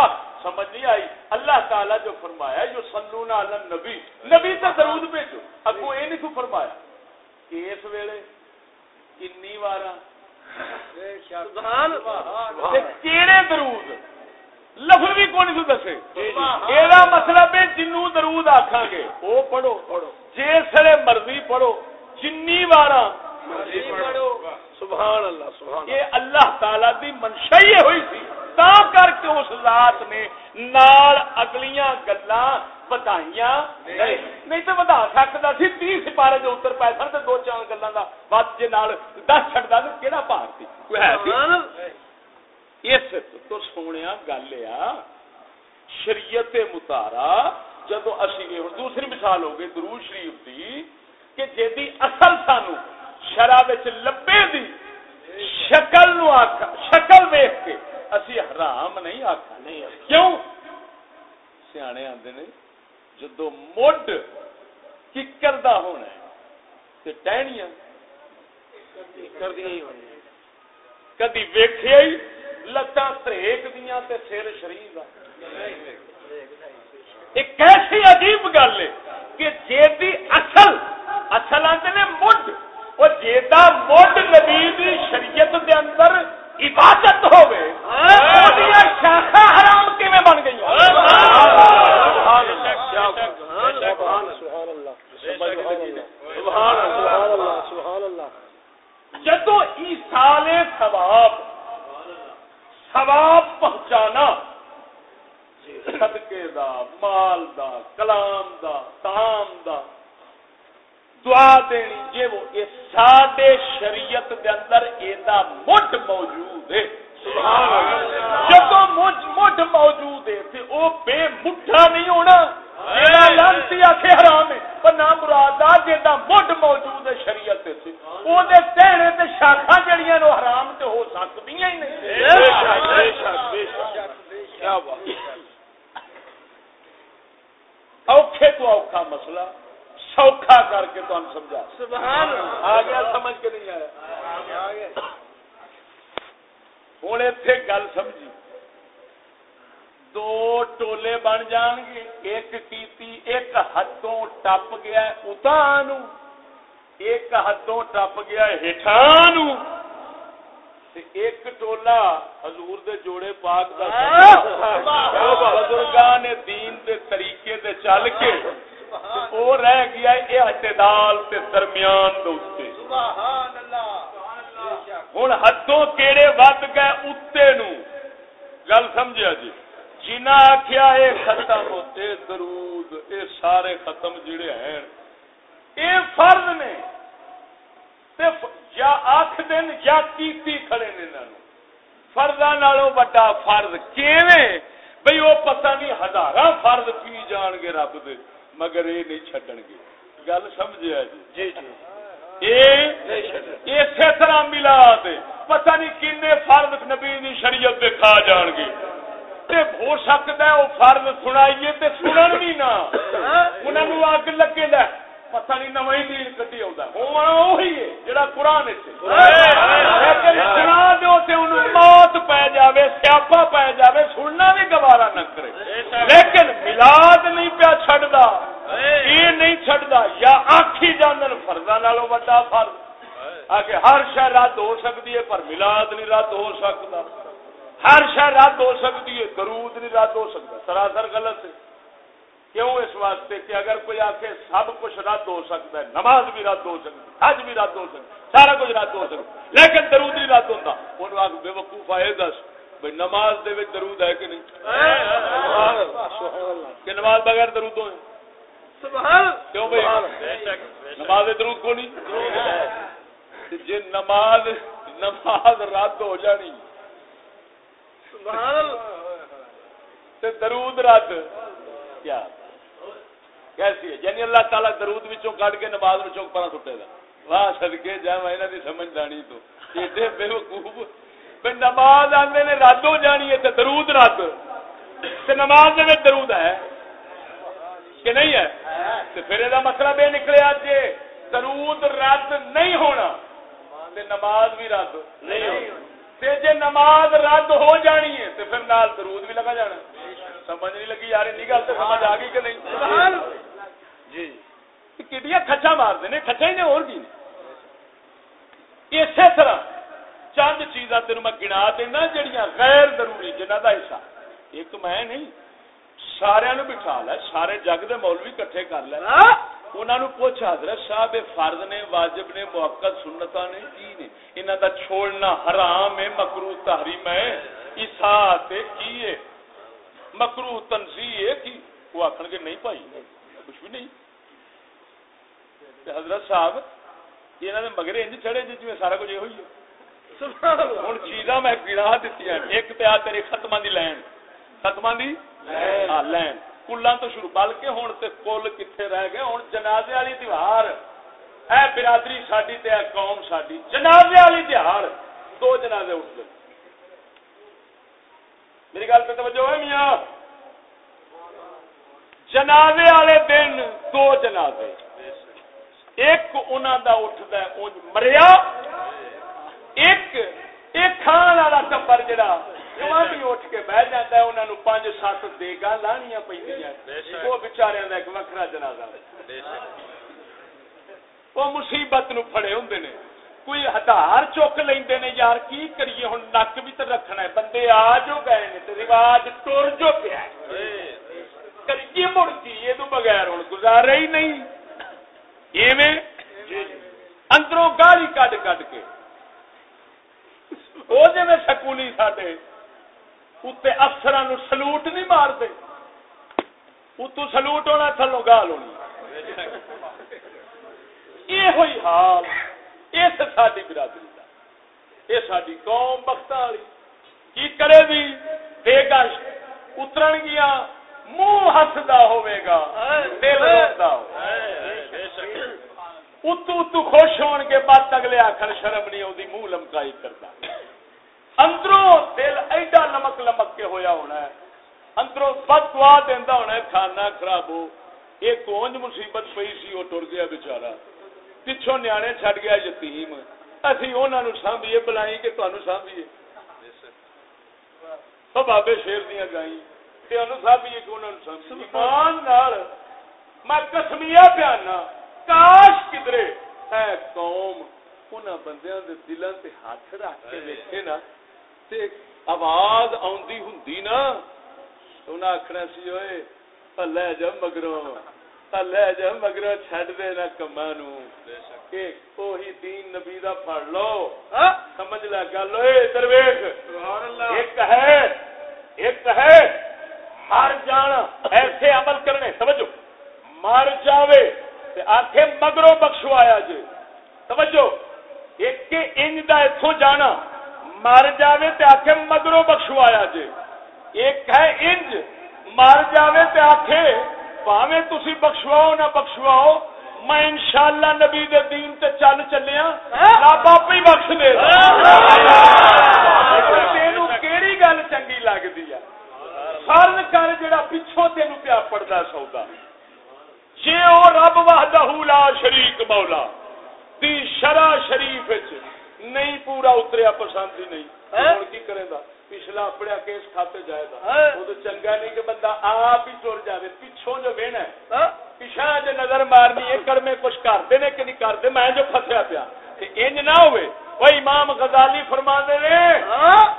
B: سمجھ نہیں آئی اللہ تعالی جو فرمایا جو سلون عالم نبی نبی تو درود بھیجو اگو یہ نہیں تو فرمایا کہ اس ویلے کنی بار کہڑے درود لفظ بھی کون سو دسے؟ یہ مطلب ہے جنوں درود آخان گے۔ وہ پڑھو پڑھو۔ جس مرضی پڑھو جنی بار
A: سبحان اللہ سبحان
B: یہ اللہ۔ تعالی دی منشا ہی ہوئی سی۔ تا کر کے اس ذات نے نال اگلیاں گلاں بتائیاں نہیں۔ تو بتا سکتا سی تی سپارے جو اتر پائے سن دو چار گلاں دا بات نال دس چھڑدا تے کیڑا پار سی؟ کوئی ہے اس تو سونیا گل آ شریعت متارا جدو اسی دوسری مثال ہو گئی درود شریف دی کہ جی اصل سانو شراب لبے دی شکل نو آخا شکل ویخ کے اسی حرام نہیں آخا نہیں کیوں؟ سیانے آتے نے جدو مڈ ککر دا ہونا ہے ٹہنیاں۔ کدی ویخیا ہی لتاں تریک سر شریر ایک ایسی عجیب گل ہے کہ جی اصل اصل آتے نے مڈ۔ وہ جیتا مڈ نبی دی شریعت دے اندر عبادت ہوے شاخا حرام کیویں بن گئی؟ جدو ایسال ثواب ثواب پہنچانا۔ صدقے دا مال دا کلام دا تام دا۔ دعا دینی جی وہ سارے شریعت دے اندر ایدا مٹ موجود ہے۔ جب مٹ موجود ہے تو وہ بے مٹھا نہیں ہونا۔ لانتی آخ حرام ہے پر نہ مراد جا مٹ موجود ہے شریعت سے۔ وہ کہنے تے شاخا جڑیاں نو حرام تے ہو سکتی ہی نہیں۔ اوکھے تو اوکھا مسئلہ سوکھا کر کے تو سمجھا۔ سبحان آ گیا سمجھ کے نہیں آیا۔ ہوں اتے گل سمجھی۔ دو ٹولے بن جان گے ایک کیتی ایک ہاتھوں ٹپ گیا اتان ایک ہاتھوں ٹپ گیا ہٹان ایک ٹولا حضور دے جوڑے پاک بزرگان دین دے طریقے دے چل کے وہ رہ گیا یہ اعتدال تے درمیان دوستے ہوں حدوں کیڑے ود گئے اتنے نو گل سمجھا جی جنا آخیا یہ ختم ہوتے درود اے سارے ختم جڑے ہیں۔ اے فرض نے یا آخ دن یا کیتی کھڑے نے فرضاں نالوں بڑا فرض کیویں؟ بھئی وہ پتہ نہیں ہزاراں فرض پی جان گے رب دے مگر یہ نہیں چڈن گے۔ گل سمجھا جی جی۔ جی اسی طرح ملا دے پتہ نہیں کن فرد نبی دی شریعت دے کھا جان گے۔ ہو سکتا ہے وہ فرد سنائیے تے سنن بھی نہ۔ انہوں نے اگ لگے لے۔ پتہ نہیں نو ہی دین کٹی آتا وہی ہے جڑا قران وچ قرآن سنا دو تے انہوں موت پی جاوے، سیاپا پی جاوے، سننا بھی گوارا نہ کرے۔ لیکن ملاد نہیں پیا چڈتا یہ نہیں چڈتا یا آخی جان فرضاں نالوں بڑا فرض۔ آ کے ہر شہ رد ہو سکتی ہے، پر ملاد نہیں رد ہو سکتا ہر شہ رد ہو سکتی ہے درود نہیں رد ہو سکتا سراسر غلط ہے۔ کیوں اس واسطے کہ اگر کوئی آ کے سب کچھ رد ہو سکتا ہے نماز بھی رد ہو سکتی حج بھی رد ہو سکتا سارا کچھ رد ہو سکتا لیکن درود نہیں رد ہوتا ان آگ بے وقوف آئے دس۔ بھائی نماز دے درود ہے کہ نہیں؟ کہ نماز بغیر درود ہو کیوں بھائی نماز درود کو نہیں جی نماز نماز رد ہو جانی۔ درود رد۔ کیا؟ کیسی ہے؟ یعنی اللہ تعالیٰ درود وچوں کٹ کے نماز وچوں پرا سٹے گا۔ واہ سدکے جا میں انہاں دی سمجھ جانی تو۔ ایڈے بے وقوف۔ بے نماز آندے نے رد ہو جانی ہے تے درود رد۔ تے نماز دے درود ہے کہ نہیں ہے؟ تے پھر دا مطلب یہ نکلیا جے درود رد نہیں ہونا۔ تے نماز بھی رد نہیں ہونا۔ تے جے نماز رد ہو جانی ہے تے پھر نال درود بھی لگا جانا سمجھ نہیں لگی یار گل تو سمجھ آ گئی کہ نہیں؟ جی۔ کٹیا کچا مارتے ہیں کچا ہی نے اور کی اسی طرح چند چیزاں تین میں گنا دینا جہیا غیر ضروری جنہ کا حصہ۔ ایک میں نہیں سارا بٹھا لے سارے جگ دے مولوی کٹھے کر لے۔ انہوں حضرت صاحب فرض نے واجب نے موقع سنتا نے کی نے؟ انہوں کا چھوڑنا حرام ہے مکرو تحریم ہے؟ عیسا کی ہے؟ مکرو تنسی ہے کہ وہ آخر کے نہیں پائی کچھ بھی نہیں۔ حضرت صاحب یہ مگر انج چڑھے جی جی سارا کچھ یہ ہوئی ہوں چیزاں میں گنا دیتی ایک تو آ تیری ختم کی لین۔ ختم کی لین۔ کلان تو شروع، بلکہ ہوں تو کل کتنے رہ گئے ہوں جنازے والی تہوار اے برادری ساری تے قوم ساری جنازے والی تہوار دو جنازے اٹھ گئے۔ میری گل پہ توجہ ہے میاں؟ جنازے والے دن دو جنازے۔ ایک انہوں دا اٹھتا ہے مریا۔ ایک ایک کھان والا ٹبر جڑا بھی اٹھ کے بہ جاتا ہے انہوں نے پانچ سات دیگا لانیاں پہ وہ بچارے کا ایک وکرا جنازہ وہ مصیبت نو پڑے ہوں نے کوئی ہتھار چک لیندے نے یار کی کریے ہوں نک بھی تو رکھنا ہے بندے آ جو گئے نے تو رواج ٹر جو پیا کریے مڑ کی یہ تو بغیر ہوں گزارا ہی نہیں ایویں اندروں گالی کڈ کڈ کے وہ جی سکولی ساڈے اتنے افسر سلوٹ نہیں مارتے اتو سلوٹ ہونا تھلو گال ہونی یہ ہوئی حال اس ساری برادری کا یہ ساری قوم بخت والی کی کرے بھی بے گش اتر گیا منہ ہسدا ہوا دل اتو اتو خوش ہون کے بعد اگلے آخر شرم نہیں آتی منہ لمکائی کرتا اندروں دل ایڈا لمک لمک کے ہویا ہونا ہے۔ اندروں بد دعا دینا ہونا ہے، کھانا خراب ہو ایک کونج مصیبت پی سی، وہ ٹر گیا بچارا پچھوں نیانے چڈ گیا یتیم۔ اسی انہوں سانبیے بلائی کہ تمہیں سانبیے بابے شیر دیا گائی میں کسمیا پیانا۔ کاش کدرے۔ ہے قوم ان بندیاں دے دلوں تے ہاتھ رکھ کے ویکھے نا۔ تے آواز آندی ہوندی نا انہاں آکھنا سی اوئے لے جا مگروں لے جا مگر چڈ دے نہ کما نو دین نبی دا پڑ لو۔ سمجھ لگ گل درویش ایک ہے ایک ہے ہر جان ایسے عمل کرنے سمجھو مر جاوے آخے مگرو بخشوایا جی سمجھو ایک انج دا اتو جانا۔ مر جاوے تے آخے مگرو بخشوایا جی ایک ہے انج، مر جاوے تے آخے پاوے تسی بخشواؤ نہ بخشواؤ، میں انشاءاللہ نبی دے دین تے چل چلیا رب آپ ہی بخش دے۔ تینوں کیڑی گل چنگی لگتی ہے؟ فرض کر جڑا پچھوں تینوں پیا پڑتا سودا جی وہ رب وحدہ لا شریک مولا، دی شرع شریف نہیں پورا اتریا پسند ہی نہیں۔ کی کرے گا؟ پچھلا اپنے کیس کھاتے جائے گا۔ وہ تو چنگا نہیں کہ بندہ آپ ہی ٹر جائے پچھوں جو بہنا ہے۔ پیچھا جو نظر مارنی ہے کڑمے کچھ کرتے نے کہ نہیں کرتے میں جو پھسیا پیا۔ انج نہ ہوئے۔ وہ امام غزالی فرما نے۔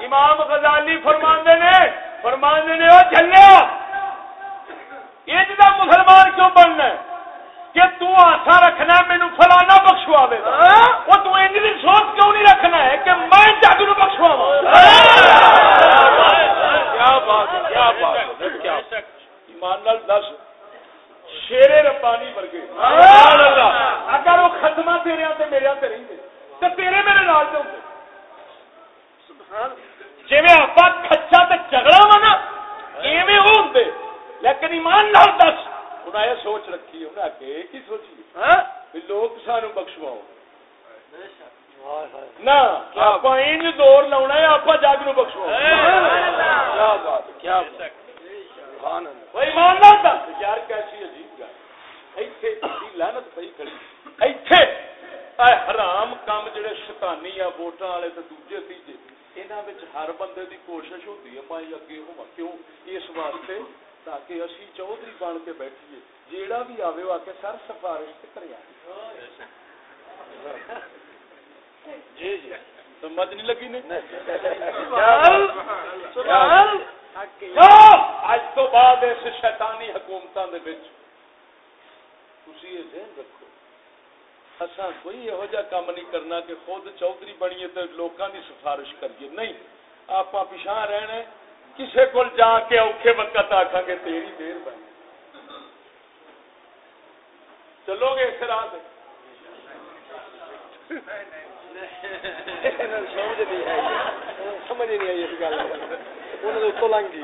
B: امام غزالی فرما نے۔ فرما نے وہ جلیا انج کا مسلمان کیوں بننا ہے؟ کہ تو آسا رکھنا مینو فلانا بخشوا وہ تو انج کی سوچ کیوں نہیں رکھنا ہے کہ میں جگ نو بخشوا کیا بات کیا بات ایمان دس شیرے ربانی ورگے۔ اگر وہ ختمہ تیرے تے میرے تے رہندے تے تیرے میرے نال تے ہوندے جویں اپا کھچا تے جھگڑا وا نا ایویں ہوندے لیکن ایمان نال دس انہاں یہ سوچ رکھی انہاں کہ کی سوچی ہاں؟ لوگ سانو بخشواؤ نہ آپ دور لاؤنا ہے آپ جگ نو بخشو کیا بات کیا یار کیسی عجیب لانت پی کھڑی حرام کام جڑے شیطانی یا ووٹاں والے تے دوجے تیجے انہاں وچ ہر بندے دی کوشش ہوندی ہے میں اگے ہوں کیوں؟ اس واسطے تاکہ اسی چودھری بن کے بیٹھیے۔ جیڑا بھی آوے آ کے سر سفارش تے کریا جی جی۔ سمجھ نہیں لگی نے؟ اج تو بعد اس شیطانی حکومتاں دے وچ تھی یہ ذہن رکھو۔ اصا کوئی یہو جہ کام نہیں کرنا کہ خود چودھری بنیے تو لوگوں کی سفارش کریے۔ نہیں آپ پچھا رہنا کسی کو جا کے اوکھے وقت آخا گے تیری دیر بن۔ چلو گے اس راہ سمجھ نہیں آئی اس گل۔ لنگ گئی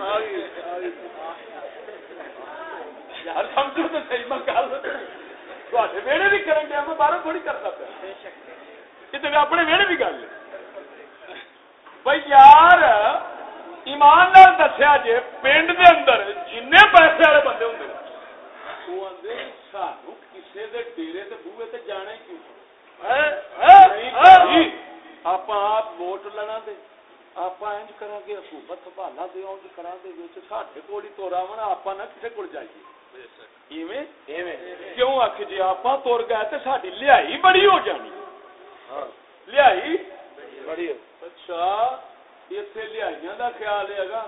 B: یار سمجھو تو صحیح میں گل ویڑے بھی کریں گے میں باہر تھوڑی کرتا پیا کتنے اپنے ویڑے بھی گل بھائی یار ایمان نال دسیا جی پنڈ دے اندر جن پیسے والے بندے ہوں وہ آدھے سانو کسی دے ڈیرے تے بوے تے جانا ہی کیوں آپ ووٹ لینا دے آپ انج کرا گے حکومت سنبھالا دے انج کرا دے ساڈے کول ہی تو راون آپ نہ کسی کول جائیے۔ کیوں آخ جی آپ تر گئے تو ساری لیا بڑی ہو جانی۔ ہاں۔ بڑی اچھا اتنے لیا کا خیال ہے گا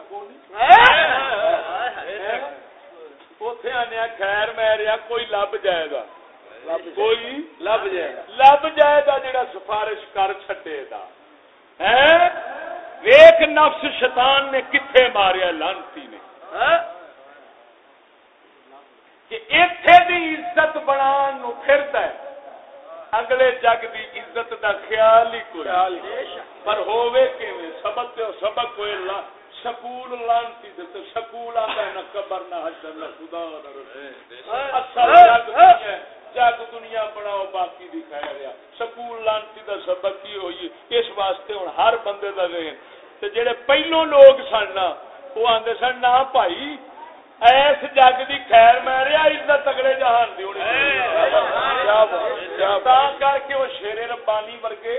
B: اتے آنے خیر میرا کوئی لب جائے گا۔ کوئی لب جائے گا۔ لب جائے گا جڑا سفارش کر گا ویک نفس شیطان نے کتنے ماریا لانتی نے۔ ہاں؟ کہ دی عزت بنا پھرتا ہے۔ اگلے جگ دی عزت دا خیال ہی کوئی پر ہووے کیویں؟ سبق تے سبق کوئی لا سکول لانتی تے سکول آندا ہے نہ قبر نہ حشر نہ خدا نہ رسول۔ اصل جگ دنیا جگ دنیا بناؤ باقی دی خیر ہے۔ سکول لانتی دا سبق کی ہوئی اس واسطے ہن ہر بندے دا ذہن۔ تے جڑے پہلو لوگ سن نا آندے سن نہ بھائی ایس جگ دی خیر میں رہا عزت تگڑے جہان دی ہونی کر کے وہ شیر ربانی ورگے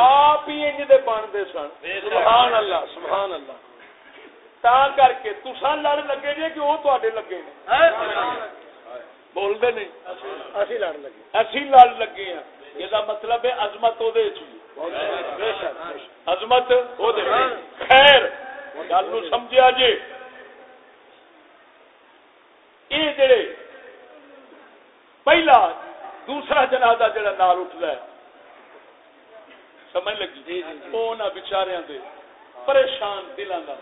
B: آپ ہی انج دے بنتے سن۔ سبحان اللہ سبحان اللہ۔ تا کر کے تسا لڑ لگے جی کہ وہ تے لگے بولتے نہیں اسی لڑ لگے اسی لڑ لگے ہیں یہ مطلب ہے عظمت وہ عظمت خیر گل سمجھا جی یہ جڑے پہلا دوسرا جنازہ جڑا نال اٹھتا ہے سمجھ لگی۔ وہ بچاریا دے پریشان دلان کا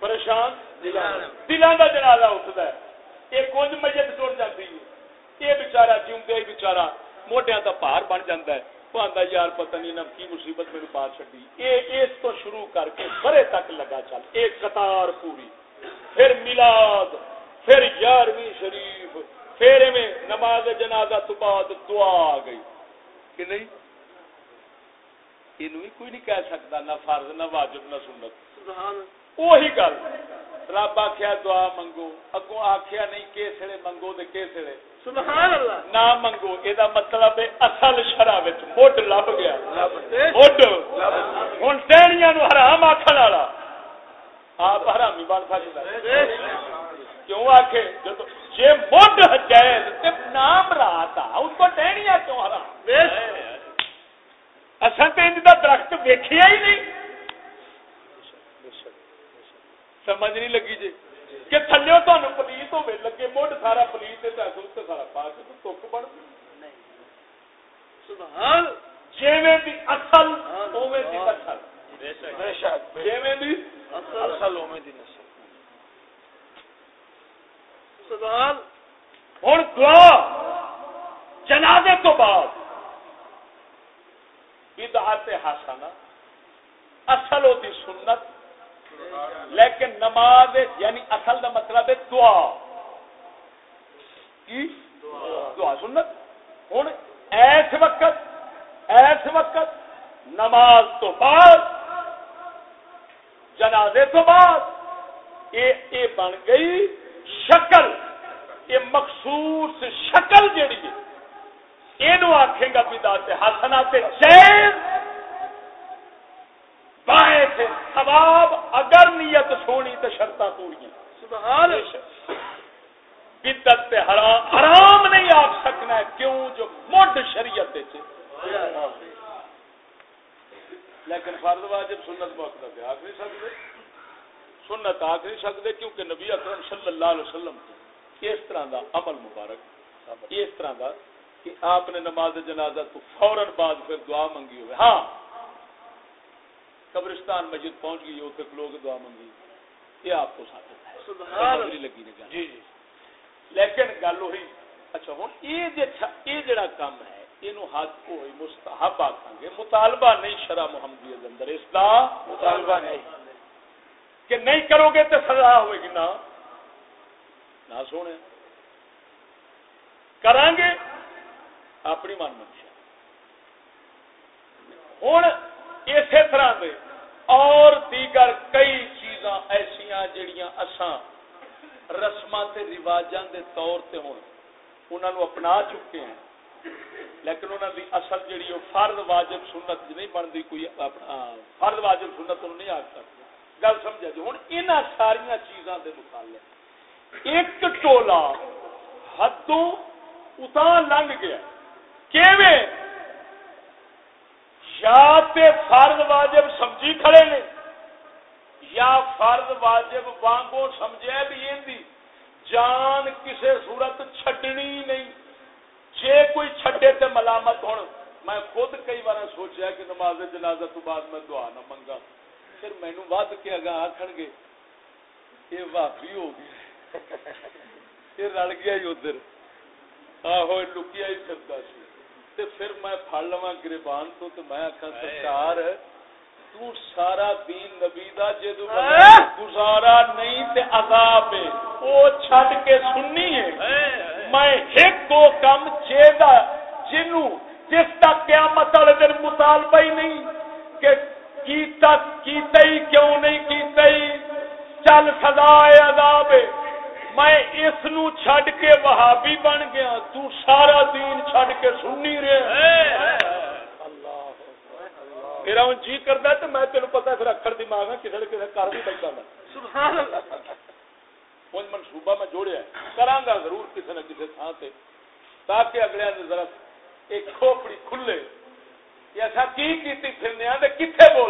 B: پریشان دلان کا جنازہ اٹھتا ہے یہ مجھے ٹر جاتی ہے یہ بچارا جیوندے بچارا موڈیا کا پار بن جاتا ہے وہ آتا یار پتہ نہیں نہ کی مصیبت میرے پار چڈی یہ اس تو شروع کر کے بڑے تک لگا چل ایک قطار پوری پھر ملاد پھر یارویں شریف پھر میں نماز جنازہ تو بعد دعا آ گئی کہ نہیں یہ کوئی نہیں کہہ سکتا نہ فرض نہ واجب نہ سنت وہی گل رب آخیا دعا منگو اگو آخیا نہیں کسڑے منگو تو کسڑے نہ منگو یہ مطلب ہے اصل شرح مڈ لب گیا۔ مڈ۔ ہوں ٹہنیاں حرام آخر والا۔ آپ حرامی بن سکتا کیوں آخ جی مڈ کھاتا اس کو ٹہنیاں کیوں حرام؟ ان کا درخت ویکیا ہی نہیں۔ سمجھ نہیں لگی جی۔ کہ تھلے تمہیں پلیت ہو لگے مڈ سارا پلیت سارا پا کے تک بن جیویں دی اصل اوویں دی نسل بے شک۔ جیویں دی اصل۔ اوویں دی نسل۔ سبحان۔ ہن دعا جنازے تو بعد۔ بدعت حسنہ اصل ہوتی سنت۔ لیکن نماز یعنی اصل کا مطلب ہے دعا. کی؟ دعا. سنت؟ ہوں ایس وقت ایس وقت نماز تو بعد، جنازے تو بعد، یہ بن گئی شکل، یہ مخصوص شکل جیڑی ہے۔ یہ آخے گا پتا ہسنا چین سے ثواب اگر نیت سونی تو شرط پوری بدت حرام حرام نہیں آ سکنا کیوں؟ جو مڈ شریعت لیکن فرد واجب سنت پہ آخ نہیں سکتے۔ سنت آخ نہیں سکتے کیونکہ نبی اکرم صلی اللہ علیہ وسلم اس طرح دا عمل مبارک؟ اس طرح دا کہ آپ نے نماز جنازہ تو فوراً بعد پھر دعا منگی ہوئے۔ ہاں قبرستان مسجد پہنچ گئی اتنے لوگ دعا منگی یہ آپ کو ساتھ لگی جی جی۔ لیکن گل ہوئی اچھا ہوں یہ جڑا کام ہے یہ مستحب آخان گے مطالبہ نہیں شرح محمدی اندر اس کا مطالبہ نہیں۔ کہ نہیں کرو گے تو سزا ہوئے گی نہ۔ سونے۔ کریں گے اپنی من منشا۔ ہوں اسی طرح دے۔ اور دیگر کئی چیزاں ایسا جڑیاں اساں رسم رواجاں دے طور تے ہوں انہوں اپنا چکے ہیں۔ لیکن انہوں دی اصل جڑی وہ فرد واجب سنت نہیں بنتی، کوئی فرد واجب سنت انہوں نہیں آ سکتے گل سمجھا جی؟ ہوں یہاں ساریا چیزاں دے مقابلے ایک ٹولا حدوں اتنا لنگ گیا۔ کیویں؟ یا تے فرض واجب سمجھی کھڑے نے۔ یا فرض واجب وانگو سمجھے بھی اندی جان کسے صورت چھڈنی نہیں۔ جے کوئی چھڈے تے ملامت ہون، میں خود کئی بار سوچا کہ نماز جنازہ تو بعد میں دعا نہ منگا پھر مینو ود کے اگا آخن گے یہ وافی ہو گیا یہ رل گیا ہی ادھر۔ آہو لکیا ہی پھرتا سی۔ تے پھر میں پھڑ لواں گریبان تو تے میں آکھاں سرکار تو سارا دین نبی دا جدو گزارا نہیں تے عذاب ہے۔ او چھڈ کے سننی ہے۔ میں ایک دو کم چیدا جنوں جس دا قیامت والے دن مطالبہ ہی نہیں کہ کیتا کیتا ہی کیوں نہیں کیتا ہی؟ چل سزا ہے عذاب ہے۔ میں اس نو چھڈ کے وہابی بن گیا۔ تو سارا دین چھڈ کے سننی رہے میرا ہوں جی کرتا تو میں تینوں پتا پھر اکھر دماغ ہے کسی کسی کر بھی بیٹھا میں۔ کچھ منصوبہ میں جوڑیا کرا گا ضرور کسی نہ کسی تھان سے تاکہ اگلے ذرا ایک کھوپڑی کھلے۔ کہ اچھا کی کیتی پھرنے کتنے بولتے ہیں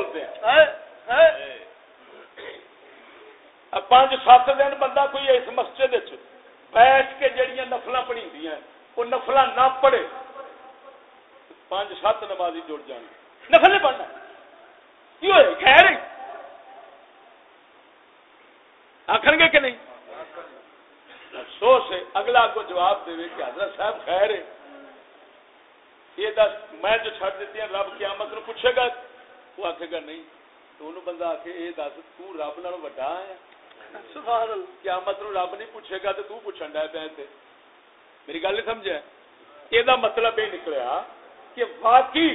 B: پانچ سات دن بندہ کوئی اس مسجد بیٹھ کے جڑیاں نفل پڑھی وہ نفل نہ پڑھے۔ پانچ سات نمازی جڑ جان نفل پڑھنا۔ کی ہوئے خیر آخر گے کہ نہیں؟ افسوس ہے۔ اگلا کو جواب دے کہ حضرت صاحب خیر ہے۔ یہ دس، میں جو چھڑ دیتی ہیں رب قیامت نو پوچھے گا، وہ آخے گا نہیں۔ تو انہوں بندہ آخے یہ دس، تو رب نال وڈا ہے۔ قیامت نو رب نہیں پوچھے گا تو تو پوچھن ڈے پہ میری گل نہیں سمجھا یہ مطلب یہ نکلیا کہ باقی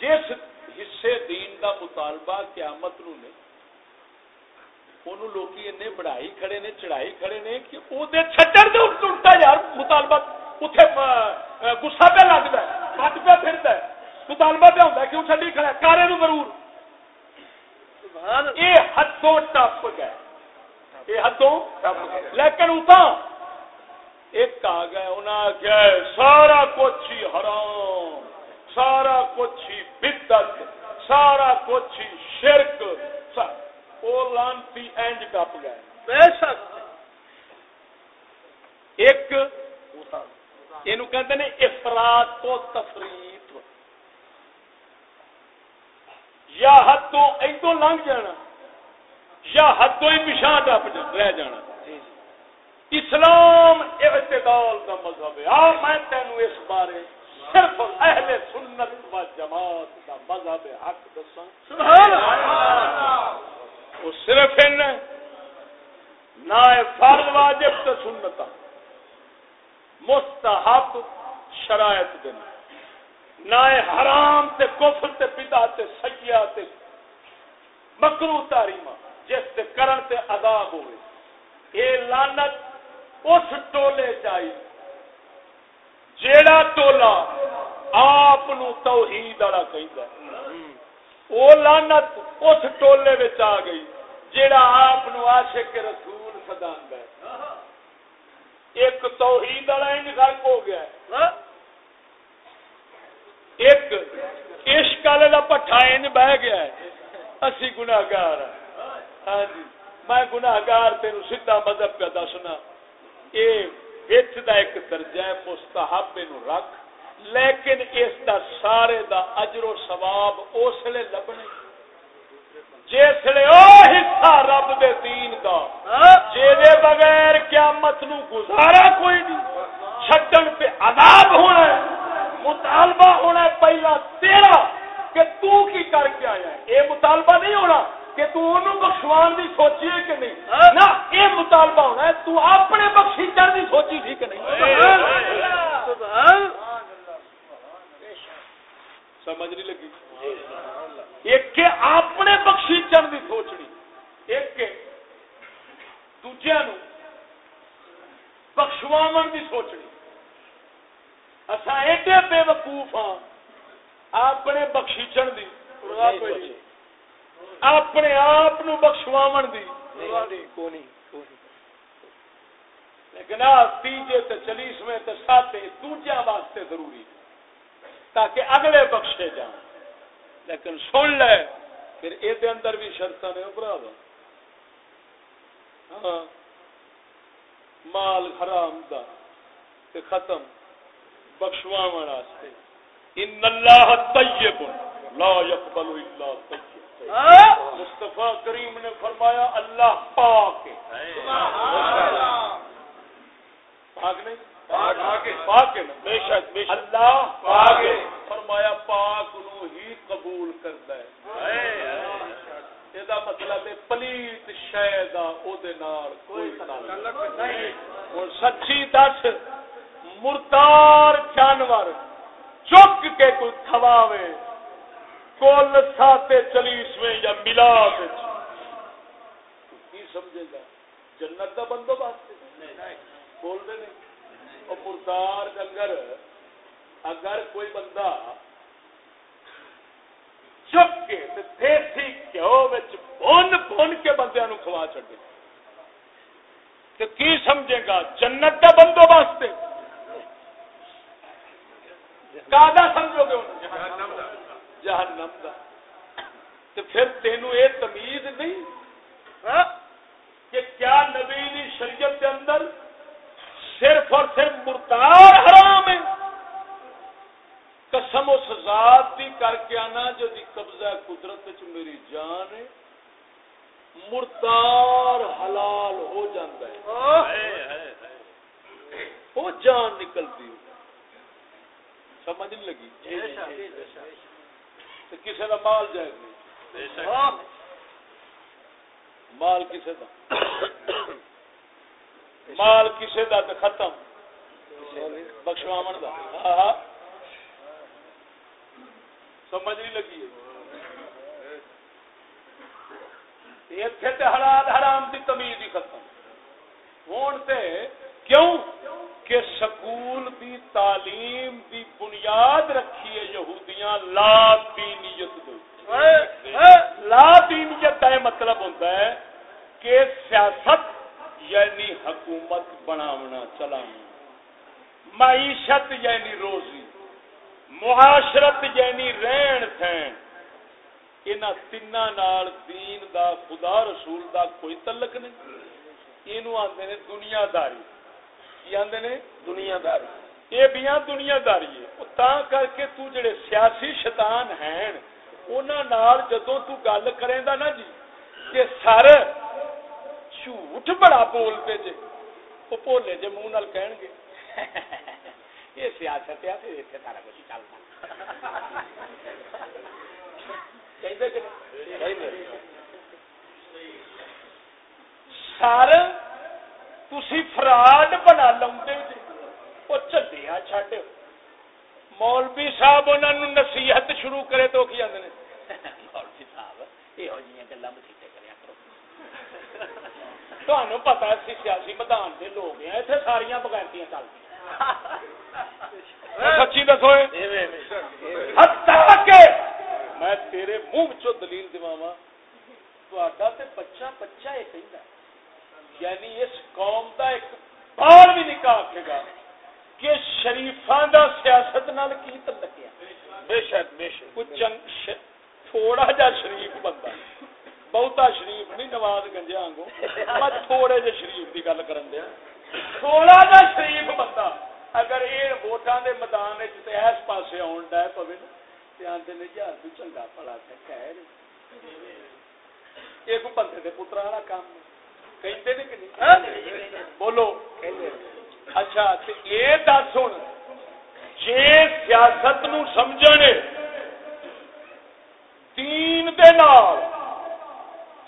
B: جس حصے دین دا مطالبہ قیامت نو نے بڑھائی کھڑے نے چڑھائی کھڑے نے کہ وہ چھٹر دے الٹا یار مطالبہ گسا پہ لگتا ہے کٹ پہ پھرتا ہے مطالبہ پہ ہوتا ہے کیوں چڈی کھڑا ہے؟ کارے نو ضرور یہ حدوں ٹپ گئے۔ یہ حدوں لیکن اتنا ایک آ گئے انہیں آخیا سارا کچھ ہی حرام سارا کچھ ہی بدت سارا کچھ ہی شرک وہ لانتی اینج ٹپ گئے۔ بے شک۔ ایک یہ کہتے ہیں افراد تو تفریح یا حد تو ادو لنگ جانا۔ یا حد تو ہی پچھا ٹپ رہ جانا۔ اسلام اعتدال کا مذہب ہے۔ آ میں تینوں اس بارے صرف اہل سنت و جماعت کا مذہب حق دساں۔ وہ صرف ان نہ فرض واجب تو سنت۔ مستحب شرائط دن۔ نہ حرام تے کفر تے بدا تے سیا تے مکرو تاریما جس تے کرن تے عذاب ہوئے۔ اے لانت اس ٹولے چاہیے۔ جیڑا ٹولا آپ توحید والا کہ وہ لانت اس ٹولے آ گئی، جیڑا آپ عاشق رسول سدا ایک توحید والا ان فرق ہو گیا ایک عشق والے کا پٹھا ان بہ گیا ہے۔ اسی گناگار ہاں جی میں گناگار تین سیدا مذہب پہ دسنا یہ دا ایک درجہ ہے مستحب رکھ لیکن اس دا سارے دا اجر و ثواب اس لیے لبنے جسے او حصہ رب دے دین دا جے بغیر قیامت نو گزارا کوئی نہیں چھڈن پہ عذاب ہونا ہے مطالبہ ہونا ہے پہلا تیرا کہ تو کی کر کے آیا ہے اے مطالبہ نہیں ہونا کہ تو انہوں بخشوان دی سوچی ہے کہ نہیں؟ ہاں۔ نہ یہ مطالبہ ہونا ہے تو اپنے بخشیچن دی سوچی تھی کہ نہیں؟ سمجھ نہیں لگی۔ ایک کہ اپنے بخشیچن دی سوچنی ایک کہ دوجیا نو دی سوچنی۔ اصا ایڈے بے وقوف ہاں اپنے بخشیچن دی۔ سوچی اپنے آپ بخشواو دی. لیکن تیجے تے چلیسویں تے ساتے دوجیا واسطے ضروری تاکہ اگلے بخشے جان۔ لیکن سن لے پھر یہ اندر بھی شرط نے ابرا ہاں مال حرام دا تے ختم بخشواو واسطے۔ ان اللہ طیب لا يقبل الا طیب۔ مصطفیٰ کریم نے فرمایا اللہ پاک پاک نہیں؟ پاک بے شک اللہ پاک فرمایا پاک نو ہی قبول کرتا ہے۔ یہ مطلب ہے پلیت کوئی اور سچی دس مردار جانور چک کے کوئی کھواوے۔ کل ساتے چلیسویں یا ملاد کی سمجھے گا؟ جنت کا بندوبست بول دے نہیں۔ اور مردار ڈنگر اگر کوئی بندہ چپ کے دیسی گھیو بن بن کے بندے نو کھوا چڑے تو کی سمجھے گا؟ جنت کا بندوبست کا سمجھو گے جہنم دا۔ تو پھر تینوں یہ تمیز نہیں؟ ہاں؟ کہ کیا نبی دی شریعت کے اندر صرف اور صرف مردار حرام ہے؟ قسم اس ذات دی کر کے آنا جو دی قبضہ قدرت چ میری جان ہے مردار حلال ہو جاتا ہے۔ وہ جان نکلتی سمجھ نہیں کسی کا مال جائے گا مال کسی کا مال کسی کا تو ختم۔ بخشواو کا ہاں، ہاں۔ سمجھ نہیں لگی۔ اتنے حالات حرام کی تمیز ہی ختم۔ ہوں کیوں؟ کہ سکول دی تعلیم دی بنیاد رکھی ہے دیاں لا دینیت دو ہاں، ہاں، لا دینیت کا مطلب ہوتا ہے کہ سیاست یعنی حکومت بناونا چلانا معیشت یعنی روزی معاشرت یعنی رہن سہن۔ ان تین دین دا خدا رسول دا کوئی تعلق نہیں۔ یہ آدھے نے دنیا داری آدھے نے؟
D: دنیا داری
B: یہ بھی دنیا داری ہے۔ تا کر کے تو جڑے سیاسی شیطان ہیں انہوں جدو تو گل کرے دا نا جی کہ سر جھوٹ بڑا بول پے جے وہ بولے جے منہ نال کہن گے یہ سیاست ہے پھر اتنے سارا کچھ چلتا سر تھی فراڈ بنا لو وہ چلیا چڈ مولوی صاحب انہوں نصیحت شروع کرے تو کی آدھے مولوی صاحب یہ گلا مسیطے کریا کرو۔ تمہیں پتا سیاسی میدان کے لوگ ہیں اتنے ساریا بغیرتیاں چلتی سچی دسو میں تیرے منہ چو دلیل دوا تے بچہ بچہ یہ کہ یعنی اس قوم دا ایک بال بھی نہیں آخے گا۔ کہ شریفاں دا سیاست نال کی تعلق
D: بے شک بے شک۔
B: چنگ تھوڑا جا شریف بندہ۔ بہتا شریف نہیں نواز گنجیا آنگو میں تھوڑے جے شریف دی گل کرن دیا۔ تھوڑا جا شریف بندہ۔ اگر یہ ووٹاں دے میدان وچ تے اس پاسے آن ڈے پوے تے آندے نے یار تو چنگا بھلا تے خیر۔ یہ کو بندے دے پترا والا کام کہندے نے کہ نہیں؟ بولو۔ اچھا یہ دس ہوں جی سیاست نو سمجھنے دین دے نال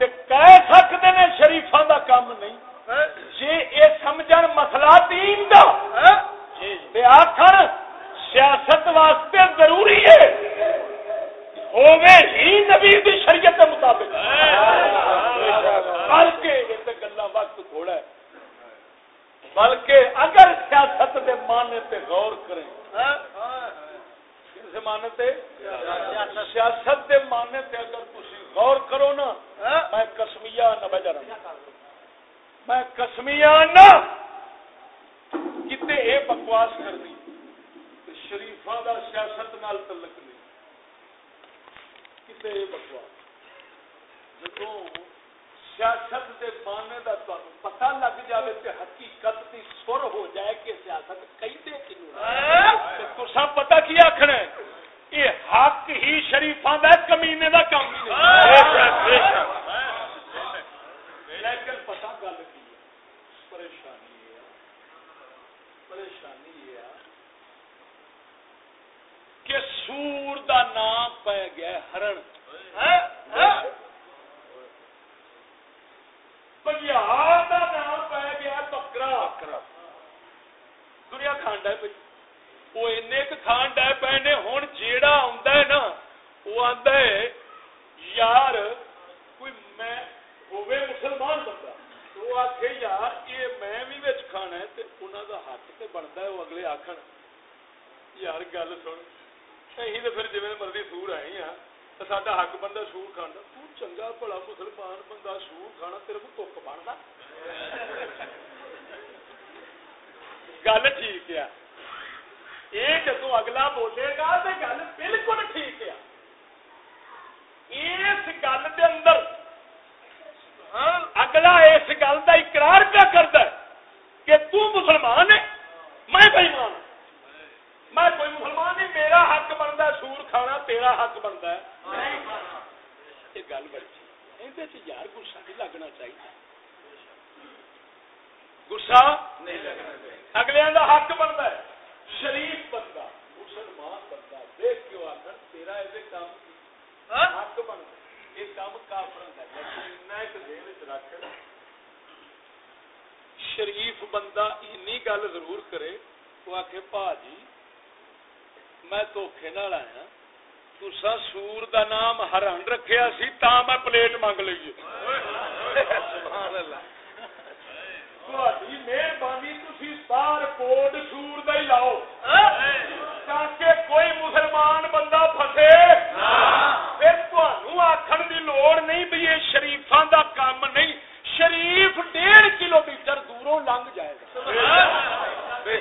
B: تے کہہ سکتے نے شریفاں دا کام نہیں۔ جی یہ سمجھ مسئلہ دین دا تے آخر سیاست واسطے ضروری ہے ہوگے ہی نبی دی شریعت مطابق۔ بلکہ یہ گلا وقت تھوڑا ہے۔ بلکہ اگر سیاست دے معنی تے غور کریں۔ تے؟ سیاست دے معنی تے اگر تسی غور کرو نا میں کسمیا نہ بجا رہا میں کسمیا نہ! کتنے اے بکواس کر دی شریفاں دا سیاست نال تعلق نہیں۔ کتنے اے بکواس۔ جدوں سیاست دے معنی دا تو پتہ لگ جاوے تے حقیقت دی سر ہو جائے کہ سیاست کہندے کینو تو سب پتہ کی ہے؟ یہ حق ہی شریفاں دا کمینے دا کام نہیں۔ لیکن پتہ گل کی پریشانی ہے۔ پریشانی یہ کہ سور دا نام پہ گیا ہرن بگیار کا نام گیا بکرا دنیا وہ پے نے ہوں جیڑا نا وہ آتا ہے یار کوئی میں ہوئے مسلمان بندہ وہ آخ یار یہ میں بھی کھانا ہے انہوں کا تو بنتا ہے وہ اگلے آخر یار گل سن اہ تو پھر جی مرضی سور آئے ہاں ساڈا حق بندہ سور کھانا تو چنگا بڑا مسلمان بندہ سور کھانا تیرے کو تک بننا گل ٹھیک ہے یہ جدو اگلا بولے گا تو گل بالکل ٹھیک ہے اس گل کے اندر اگلا اس گل کا اقرار کیا کرتا ہے کہ تو مسلمان ہے میں بےمان ہوں میں کوئی مسلمان نہیں میرا حق بنتا سور کھانا تیرا حق بنتا ہے۔ یہ گل بڑی یار گسا نہیں لگنا چاہیے۔ گسا نہیں لگنا چاہیے۔ اگلے کا حق بنتا ہے۔ شریف بندہ مسلمان بندہ دیکھ کے آخر تیرا یہ کام حق بنتا یہ کام کافر رکھ شریف بندہ این گل ضرور کرے وہ آخ پا جی میں دھوکھے نال آیا تسا سور دا نام ہرن رکھیا سی تا میں پلیٹ منگ لیے مہربانی تھی بار کوڈ سور دا ہی لاؤ تاکہ کوئی مسلمان بندہ پھسے پھر دی لوڑ نہیں بھی یہ شریفاں دا کام نہیں شریف ڈیڑھ کلو میٹر دوروں لنگ جائے گا بے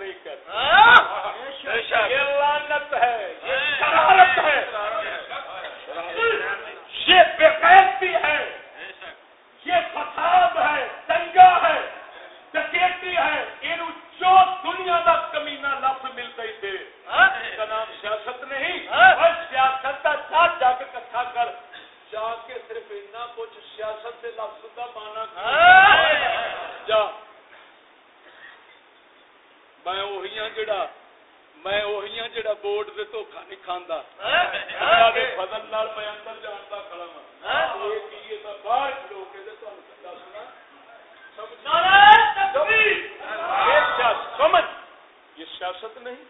B: سیاست نہیں کر یہ لعنت ہے یہ شرارت ہے۔ یہ بے قیدی ہے۔ یہ فساد ہے دنگا ہے ڈکیتی ہے۔ یہ جو دنیا کا کمینا لفظ مل گئی تھے اس کا نام سیاست نہیں اور سیاست کا ساتھ جا کے کٹھا کر۔ جا کے صرف اتنا کچھ سیاست لفظ کا مانا جا۔ میں وہی ہاں جڑا میں وہی ہاں جڑا بورڈ سے دھوکھا نہیں کھانا فضل نال میں اندر جانتا کھڑا ہاں۔ یہ کی یہ باہر کھلو کے تے تانوں دسنا سمجھ۔ یہ سیاست نہیں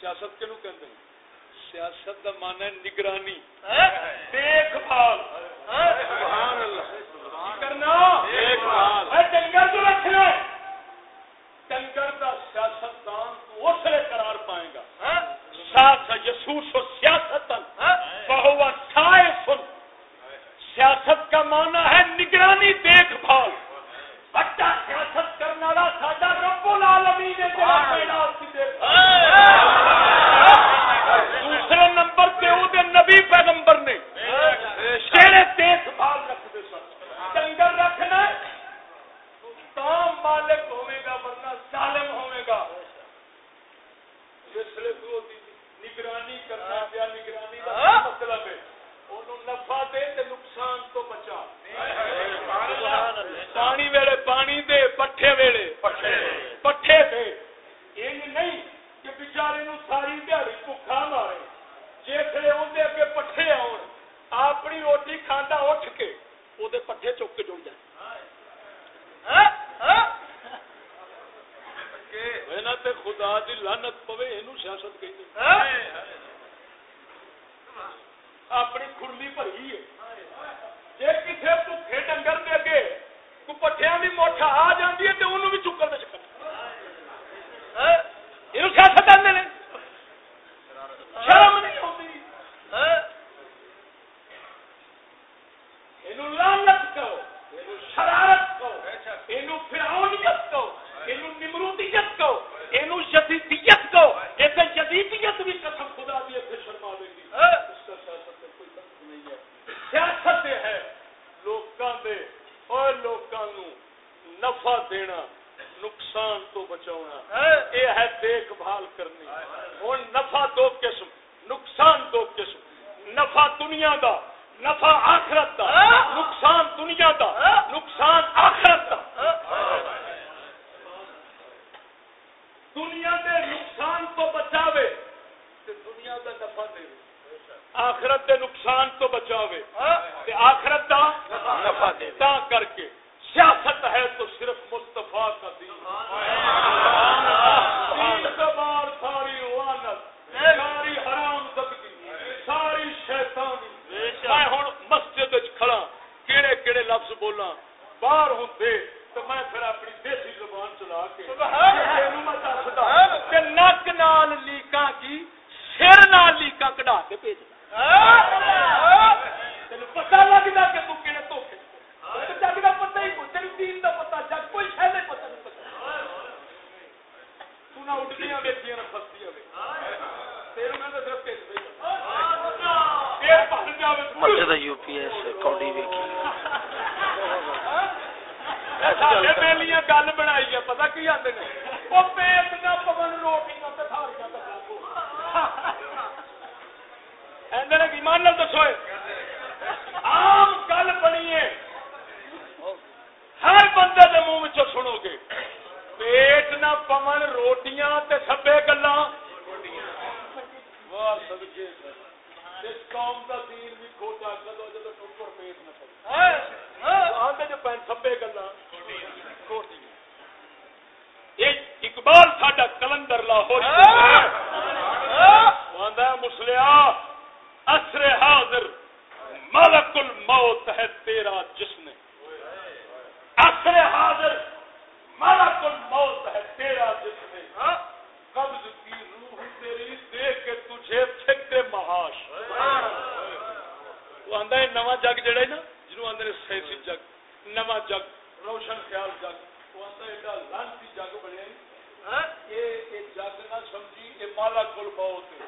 B: سیاست کنو کہتے ہیں؟ سیاست مانا ہے نگرانی۔ دیکھ بھال۔ کرنا دیکھ بھال۔ ڈنگر تو رکھنا ڈنگر کا سیاست دان تو اس لیے قرار پائے گا۔ ساتھ یسوس و سیاست بہت سن سیاست کا مانا ہے نگرانی دیکھ بھال۔ بچہ سیاست کرنے والا ساڈا رب العالمین ہے جڑا پیدا دوسرے نمبر پہ وہ نبی پیغمبر نے۔ تیرے دیکھ بھال رکھتے سن ڈنگر رکھنا تام مالک ورنہ ظالم ہوے گا اس لیے تو نگرانی کرنا پیا نگرانی کا مطلب ہے۔ نفع دے تے نقصان تو بچا۔ پانی ویلے پانی دے پٹھے ویلے۔ پٹھے۔ دے۔ یہ نہیں کہ بچارے نو ساری دیہی بھوکا مارے۔ جیسے اندر اگے پٹھے آن اپنی روٹی کھانا اٹھ کے وہ پٹھے چک کے جڑ جائے۔ خدا دی لانت پوے یہ سیاست کہ اپنی کھڑی بھری ہے۔ جی کسی بھوکے ڈنگر دے اگے کو پٹھیا بھی موٹا آ جاتی ہے تو انہوں بھی چکر دے چکر۔ یہ سیاست آتے ہیں شرم نہیں یہ لانت کہو یہ شرارت کہو یہ فراؤنیت کہو۔ یہ نمرودیت کہو یہ جدیدیت کہو یہ جدیدیت بھی قسم خدا دی شرما دے گی۔ اس کا سیاست کوئی تک نہیں ہے۔ سیاست ہے لوکاں دے اور لوکاں نو نفع دینا نقصان تو بچاؤنا یہ ہے دیکھ بھال کرنی۔ ہوں نفع دو قسم نقصان دو قسم۔ نفع دنیا دا نفع آخرت دا۔ نقصان دنیا دا نقصان آخرت دا دنیا دے نقصان تو بچاوے دنیا دا نفع دے آخرت دے نقصان تو بچاوے۔ آخرت دا نفع دے تا کر کے سیاست ہے تو صرف مستفا کا دین۔ بار ساری وانت ساری حرام دبکی ساری شیطانی۔ میں مسجد کھڑا کہڑے کہڑے لفظ بولا باہر ہوں تو میں پھر اپنی دیسی نک نال لیکا کی سر نال لیکا کٹا کے بھیج تین پتا لگتا کہ تو کہڑے دھوکھے جگ کا پتا ہی تین دین کا پتا جگ کوئی شہر پتا نہیں پتا تو نہ اڈدیاں ویچیاں نہ صرف
D: مسجد یو پی ایس کوڈی ویکھی۔
B: گل بنائی ہے پتا کی آتے وہ پیٹ نہ پون روٹیاں ایمان دسو عام گل بنی ہے ہر بندے کے منہ سنو گے پیٹ نہ پون روٹیاں سبے گلا اس قوم کا دین بھی کھوٹا کدو جب ٹوپر پیٹ نہ پڑے جو پین سبے گلا۔ اقبال ساڈا کلندر لاہور۔ مسلیا اثر حاضر ملک الموت ہے تیرا جسم۔ اثر حاضر مالا کل موت ہے تیرا جس نے قبض کی تیری دیکھ کے تجھے پھکتے محاش وہ آدھا ہے نواں جگ جڑا ہے نا جنوب آدھے سیاسی جگ نواں جگ روشن خیال جگ۔ وہ آدھا ایڈا لانتی جگ بنیا جگ نہ سمجھی یہ مالا کل موت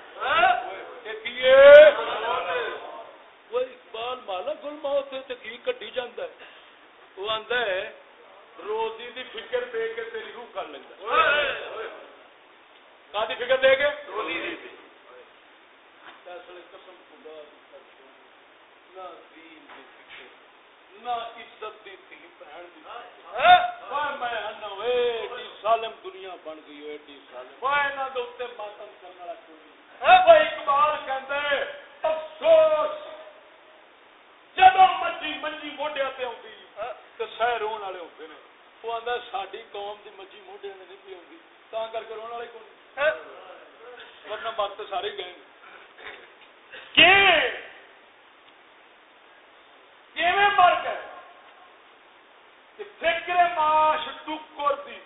B: اقبال مالا کل موت کی کٹی جانا ہے؟ وہ آدھا ہے روزی دی فکر دے کے تیری روح کر لینا کا فکر دے ایڈی سالم دنیا بن گئی ایڈی ماتم والا اقبال کہندا ہے افسوس مجی موڈیاں تے اوندی تے سہ رون والے ہوندے نے۔ وہ آندا ساڈی قوم دی مجی موڈیاں تے نہیں پی اوندی تاں کر کے رون والے کوئی ورنہ بات تے سارے گئے۔ کہ کیویں مر گئے کہ فکر معاش ٹکر دی۔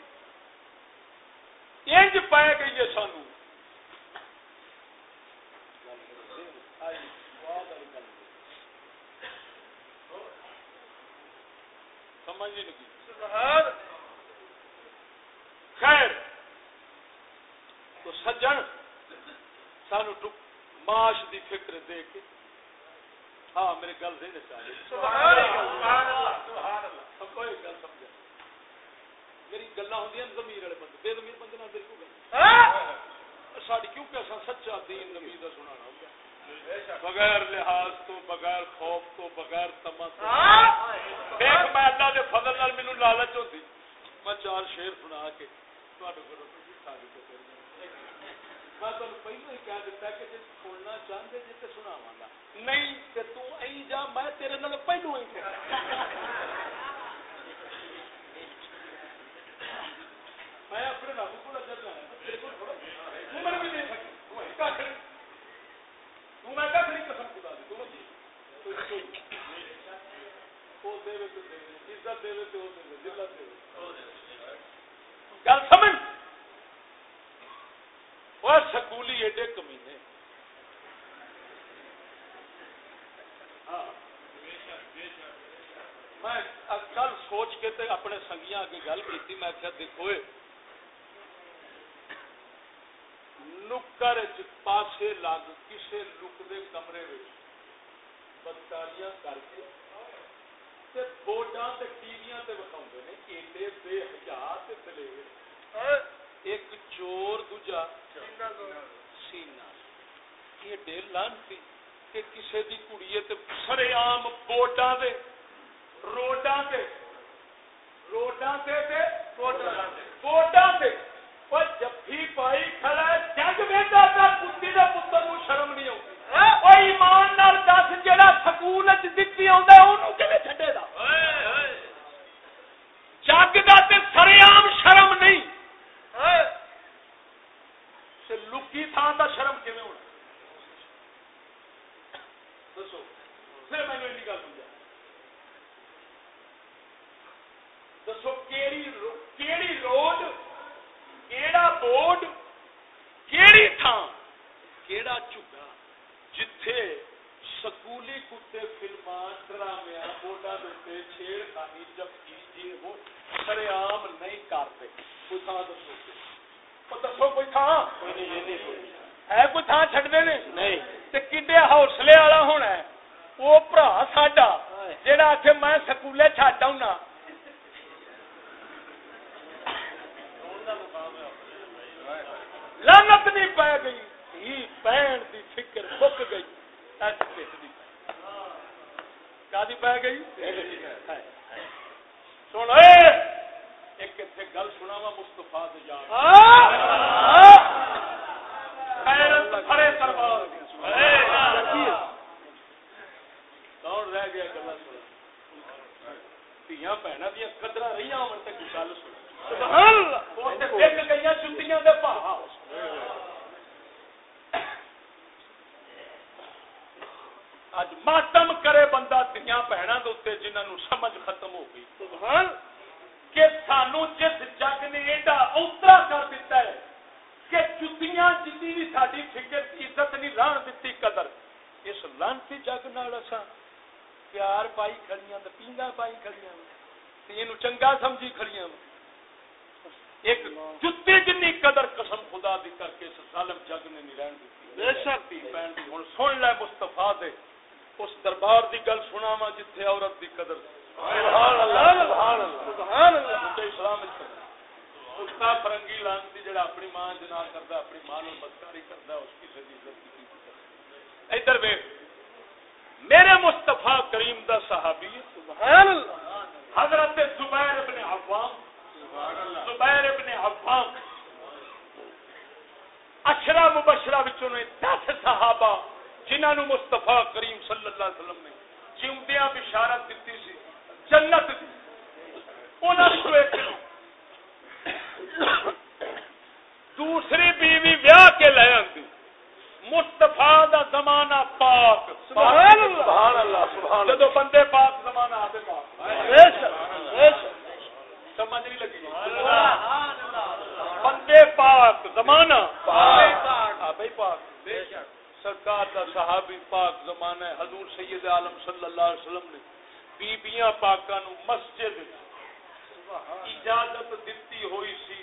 B: انج پائے گئی ہے سانو۔ سمجھ نہیں۔ لگی خیر تو سجن سانو معاش دی فکر دے کے۔ ہاں میری گل نہیں کوئی گل سمجھا میری گلا ہوں زمیر والے بندے بے زمیر بندے میری کو گل سچا دین ہوگا بغیر لحاظ تو بغیر خوف تو بغیر تما ایک میں اللہ کے فضل نال مینو لالچ ہوتی میں چار شیر سنا کے میں تمہیں پہلو ہی کہہ دیتا کہ جی سننا چاہتے جی تو سناوا گا۔ نہیں کہ تھی جا میں تیرے نال پہلو ہی میں اپنے رب کو اگر جانا تیرے کو عمر بھی دے سکی کھ میں کھ نہیں قسم خدا دی تم وہ دے تو دے عزت دے تو دے ذلت دے گل سمجھ؟ وہ سکولی ایڈے کمینے۔ میں کل سوچ کے تے اپنے سنگیاں اگے گل کی میں کیا دیکھو نکر پاسے لگ کسے لکدے کمرے بدکاریاں کر کے بورڈاں تے ٹی ویاں تے بتاؤں نے ایڈے بے حجا تے دلیر ایک چور دوجا سینا یہ ڈیل لانتی کہ کسے دی کڑیے تے سرے عام بوٹاں دے روڈاں تے روڈاں تے تے بوٹاں تے اور جفی پائی کھڑا ہے جگ بیٹا تا کتی دے پتر نو شرم نہیں آتی او ایمان نال دس جڑا سکول وچ دتی آوندا اونوں کیویں چھڈے دا جگ دا تے سرے عام شرم نہیں لکی تھان کا شرم کیون ہونا دسو پھر میں نے گل سمجھا۔ دسو کیڑی روڈ کیڑا بورڈ کیڑی تھان کیڑا چگا جتھے سکولی کتے فلما ڈرامیا بورڈا دے چھیڑ خانی جب کی وہ سر عام نہیں کرتے۔ کوئی تھان دسو دسو کوئی تھان ہے کوئی تھان چڈتے نہیں۔ کنڈے حوصلے والا ہونا ہے۔ وہ برا ساڈا جہاں آخ میں سکولے چڈ آؤں لانت نہیں پی گئی ہی دی فکر بک گئی پی گئی سن ایک اتنے گل سنا وا مستفا رہ دیا گلا سنا دیا بھن دیا قدر رہی آن تک گل سنا ماتم کرے بندہ دیا بھن جنہوں سمجھ ختم ہو گئی کہ سانو جس جگ نے ایڈا اوترا کر دیتا ہے کہ چتیاں جنی بھی ساری فکر عزت نہیں لان دیتی قدر اس لانتی جگ نال پیار پائی کھڑیاں تے پینگا پائی کھڑیاں تے اینو چنگا سمجھی کھڑیاں ایک جتی جنی قدر قسم خدا دی کر کے اس ظالم جگ نے نہیں رہن دیتی۔ بے شک دی بہن دی ہن سن لے مصطفی دے۔ اس دربار دی گل سناواں جتھے عورت دی قدر۔ سبحان اللہ سبحان اللہ۔ سبحان اللہ اسلام وچ فرنگی لانتی جڑا اپنی ماں جنا کرتا اپنی ماں بدکاری کرتا اس کی عزت کی۔ ادھر ویکھ۔ میرے مصطفی کریم دا صحابی سبحان اللہ۔ حضرت زبیر ابن عوام زبیر ابن عوام اشرا مبشرہ وچوں نے 10 صحابہ جنہاں نو مصطفی کریم صلی اللہ علیہ وسلم نے جیوندیاں بشارت دتی سی، جنت دی۔ انہاں وچوں ایک دوسری بیوی بیاہ کے لے آتی مستفا دا زمانہ پاک. سبحان اللہ. سبحان جدو بندے پاک زمانہ آتے پاک. سمجھ نہیں لگی. بندے پاک زمانہ. پاک. سرکار دا صحابی پاک زمانہ حضور سید عالم صلی اللہ علیہ وسلم نے بیبیاں پاکاں نو مسجد اجازت دیتی ہوئی سی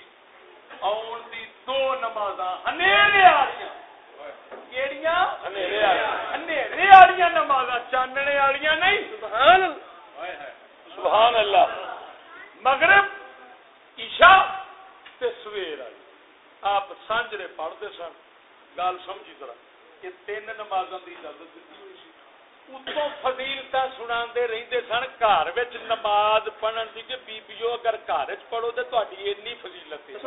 B: آن دی دو نمازاں ہنیرے آلیاں نمازاں چاننے آلیاں نہیں سبحان اللہ سبحان اللہ مغرب عشاء تے سویر آئی آپ سانجرے پڑھتے سن گل سمجھی ذرا کہ تین نمازاں دی اجازت دیتی ہوئی سی اتوں فضیلت سنا رہتے سن گھر نماز پڑھن کی کہ بیبیو اگر گھر پڑھو تو تاری این فضیلت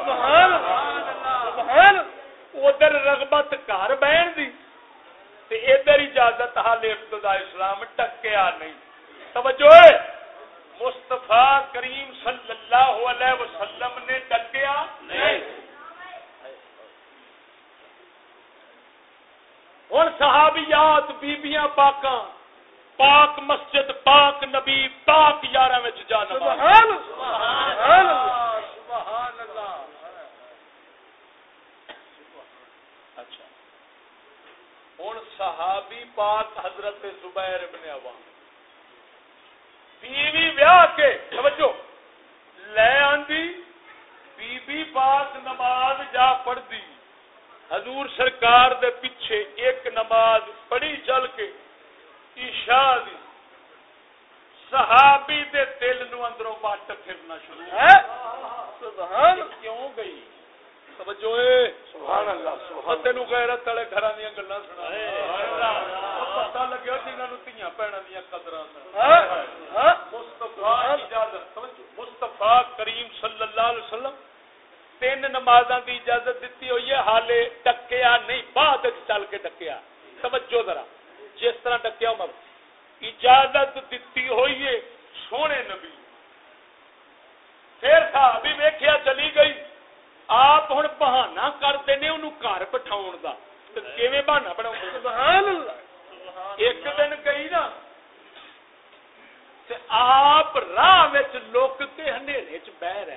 B: ادھر رغبت گھر بہن دی ادھر اجازت حال ابتدا اسلام ٹکیا نہیں۔ توجہ۔ مستفا کریم صلی اللہ علیہ وسلم نے ٹکیا نہیں۔ ہوں صحابیات، بیبیاں، پاکاں، پاک مسجد، پاک نبی، پاک یار جانا اچھا ہوں صحابی پاک حضرت زبیر ابن عوام۔ بیوی ویاہ کے سمجھو؟ لے آندی بی بی پاک نماز جا پڑھ دی حضور سرکار دے پیچھے ایک نماز پڑھی چل کے عشاء دی۔ صحابی دے دل نو اندروں وٹ پھرنا شروع۔ سبحان کیوں گئی؟ توجہ سبحان اللہ سبحان تینو غیرت والے گھراں دی گلاں سنا پتہ لگیا جنہاں نو تیاں پہنا دی قدراں مصطفی اجازت مصطفی کریم صلی اللہ علیہ وسلم تین نمازاں دی اجازت دیتی ہوئی ہے حالے ڈکیا نہیں بعد چل کے ڈکیا۔ توجہ ذرا جس طرح ڈکیا اجازت دیتی ہوئی ہے سونے نبی۔ پھر چلی گئی۔ آپ ہوں بہانا کرتے ہیں انہوں گھر بٹھاؤ کا بہانا بنا ایک دن گئی نا آپ راہ لوک کے ہنیرے چ بہ رہے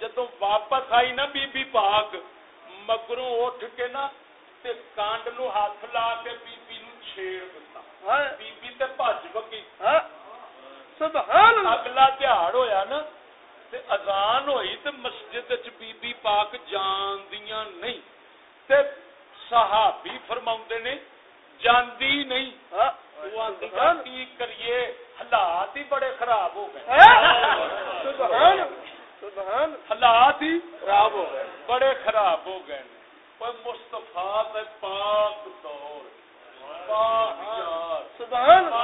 B: جدو واپس آئی نا بی بی پاک مگروں اٹھ کے نا تے کانڈ نو ہاتھ لا کے بی بی نو چھیڑ دتا۔ بی بی تے بھج ہاں۔ سبحان اگلا تہاڑ ہویا نا تے اذان ہوئی تے مسجد وچ بی بی پاک جان دیاں نہیں تے صحابی فرماوندے نے جاندی نہیں۔ ہاں۔ وہ آندی کی کریے؟ حالات ہی بڑے خراب ہو گئے۔ سبحان حالات ہی خراب ہو گئے۔ بڑے خراب ہو گئے مستفا پاک دور پاک پاک رسول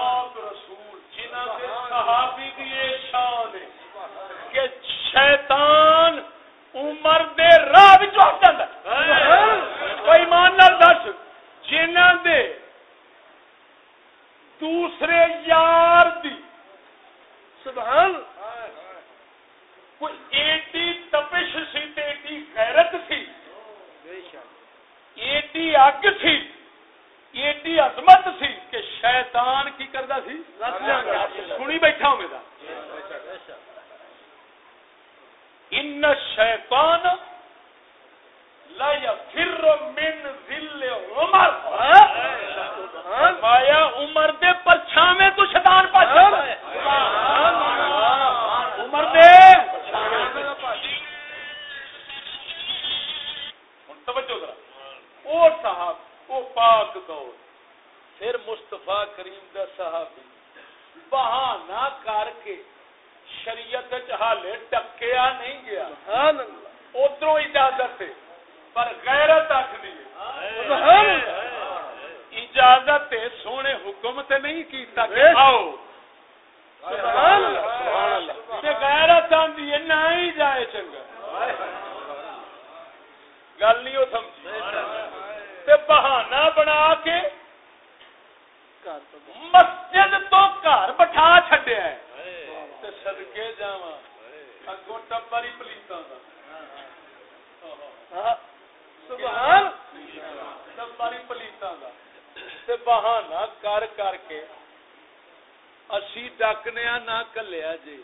B: کلیا جی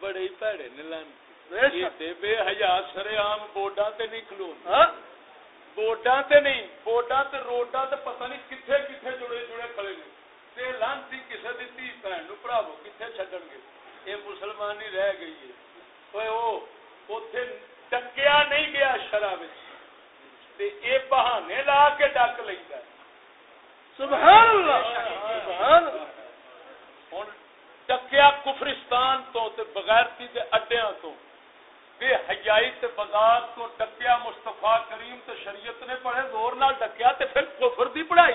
B: بڑے ہی پیڑے نلان بے ہزار سر آم بورڈا تے نہیں کلو بورڈا تے نہیں بورڈا تے روڈا تے پتہ نہیں کتنے کتنے جڑے جڑے کھڑے نے تے لانتی کسے دی تھی بہن نو پڑھاو کتنے چھڈن گے یہ مسلمان ہی رہ گئی ہے اوے او اوتھے ڈکیا نہیں گیا شرع وچ تے اے بہانے لا کے ڈک لیندا سبحان اللہ سبحان اللہ ہن ڈکیا کفرستان تو تے بغیرتی دے اڈیاں تو بے حیائی تے بازار تو ڈکیا مصطفی کریم تے شریعت نے پڑھے زور نال ڈکیا تے پھر کفر دی پڑھائی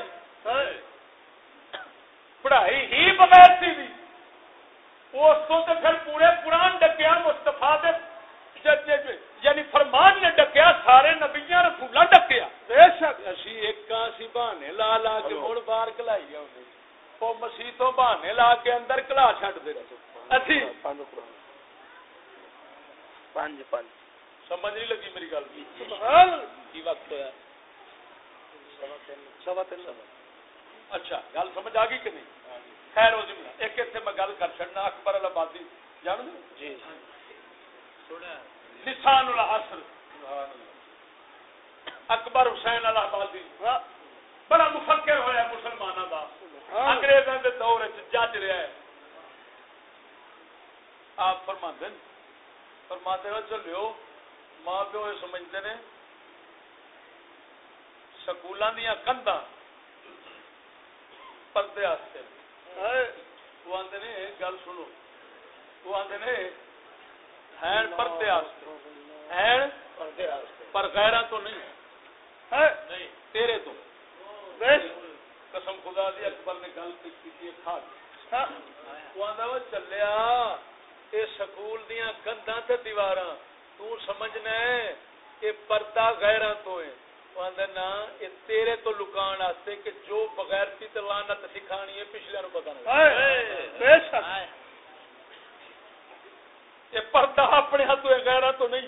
B: پڑھائی ہی بغیر تھی بھی اس کو تو پھر پورے قرآن ڈکیا مستفا یعنی فرمان نے ڈکیا سارے نبیا رسولا ڈکیا بے شک اسی ایک اسی بہانے لا لا کے مڑ باہر کلائی وہ مسیح تو بہانے لا کے اندر کلا چڈ دے اسی سمجھ نہیں لگی میری گل۔ کی وقت ہوا سوا تین اچھا گل سمجھ آ گئی کہ نہیں؟ خیر ہو جملہ۔ ایک اتنے میں گل کر چڑنا اکبر آبادی جان دو جی؟ نسان الحسر اکبر حسین آبادی بڑا مفکر ہوا مسلمانوں کا انگریزوں کے دور جج رہا ہے۔ آپ فرما دین فرما دے چلو ماں پیو یہ سمجھتے ہیں سکولوں دیا کندھا پردے وہ آدھے نے گل سنو۔ وہ آدھے نے پردے پر غیرہ تو نہیں تیرے تو۔ قسم خدا دی اکبر نے گل کی کھا وہ آدھا وہ چلیا یہ سکول دیا کندھا تے دیوار تو سمجھنا ہے یہ پردہ غیرہ تو ہے۔ تیرے تو لکان آستے کہ جو بغیر تھی تو لانت سکھانی ہے پچھلے نو پتا نہیں۔ یہ پردہ اپنے ہاتھ غیر تو نہیں۔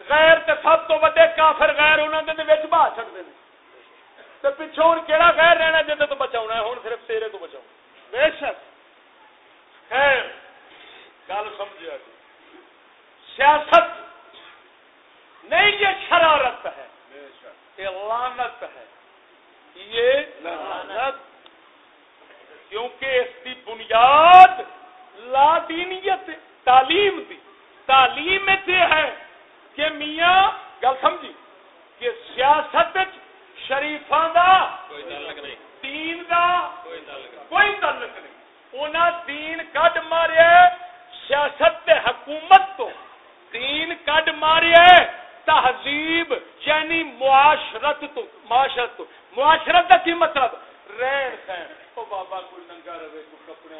B: غیر تے سب تو وڈے کافر غیر انہوں نے بہا چڑھتے ہیں تو پچھو ہوں کہڑا غیر رہنا جن تو بچاؤ ہے ہوں صرف تیرے تو بچاؤ بے شک۔ خیر گل سمجھا جی۔ سیاست نہیں یہ شرارت ہے یہ لانت ہے یہ لانت کیونکہ اس کی بنیاد لا دینیت تعلیم دی۔ تعلیم ہے کہ میاں گل سمجھی کہ سیاست شریفاں دا دین دا کوئی تعلق نہیں۔ انہاں دین کڈ مارے سیاست حکومت تو۔ دین کڈ مارے تہذیب یعنی معاشرت تو معاشرت تو. معاشرت کا کی مطلب؟ رہن سہن. او بابا کوئی ننگا رہے کوئی کپڑے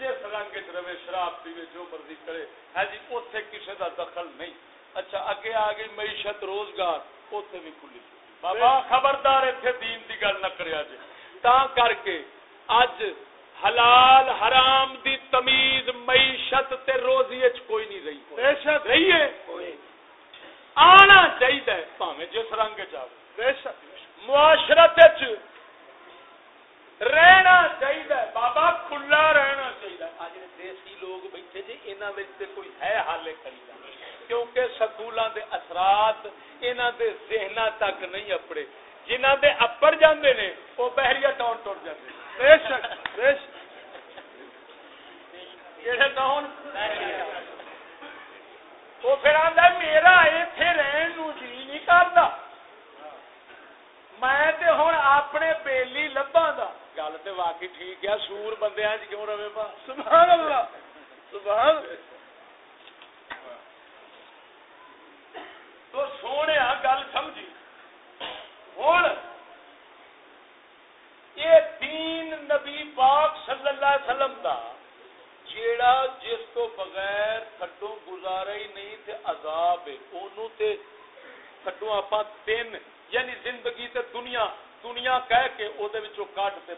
B: جس رنگ رہے شراب پیوے جو مرضی کرے. ہے ہاں جی اوتھے کسی دا دخل نہیں. اچھا اگے آ گئی معیشت روزگار اوتھے بھی کھلی بابا خبردار ایتھے دین دی گل نہ کریا جی تا کر کے اج حلال حرام دی تمیز معیشت تے روزی اچ کوئی نہیں رہی بے شک۔ رہی ہے؟ کوئی آنا چاہیے جس رنگ معاشرت رہنا چاہیے بابا کھلا رہنا چاہیے آج دیسی لوگ بیٹھے جی یہاں کوئی ہے حال کری کیونکہ سکولوں کے اثرات یہاں کے ذہن تک نہیں اپڑے۔ جنہ دے اپڑ جاندے نے وہ بحریہ ٹاؤن ٹر جاتے سور بندے آج جی، کیوں رہے با سبحان اللہ، سبحان تو سونے گل سمجھی۔ ہوں یہ دین نبی پاک صلی اللہ علیہ وسلم دا، جیڑا جس تو بغیر کھڈو گزارا ہی نہیں، تے عذاب ہے۔ اونوں تے کھڈو اپا تین یعنی زندگی تے دنیا دنیا کہہ کے او دے وچوں کٹ تے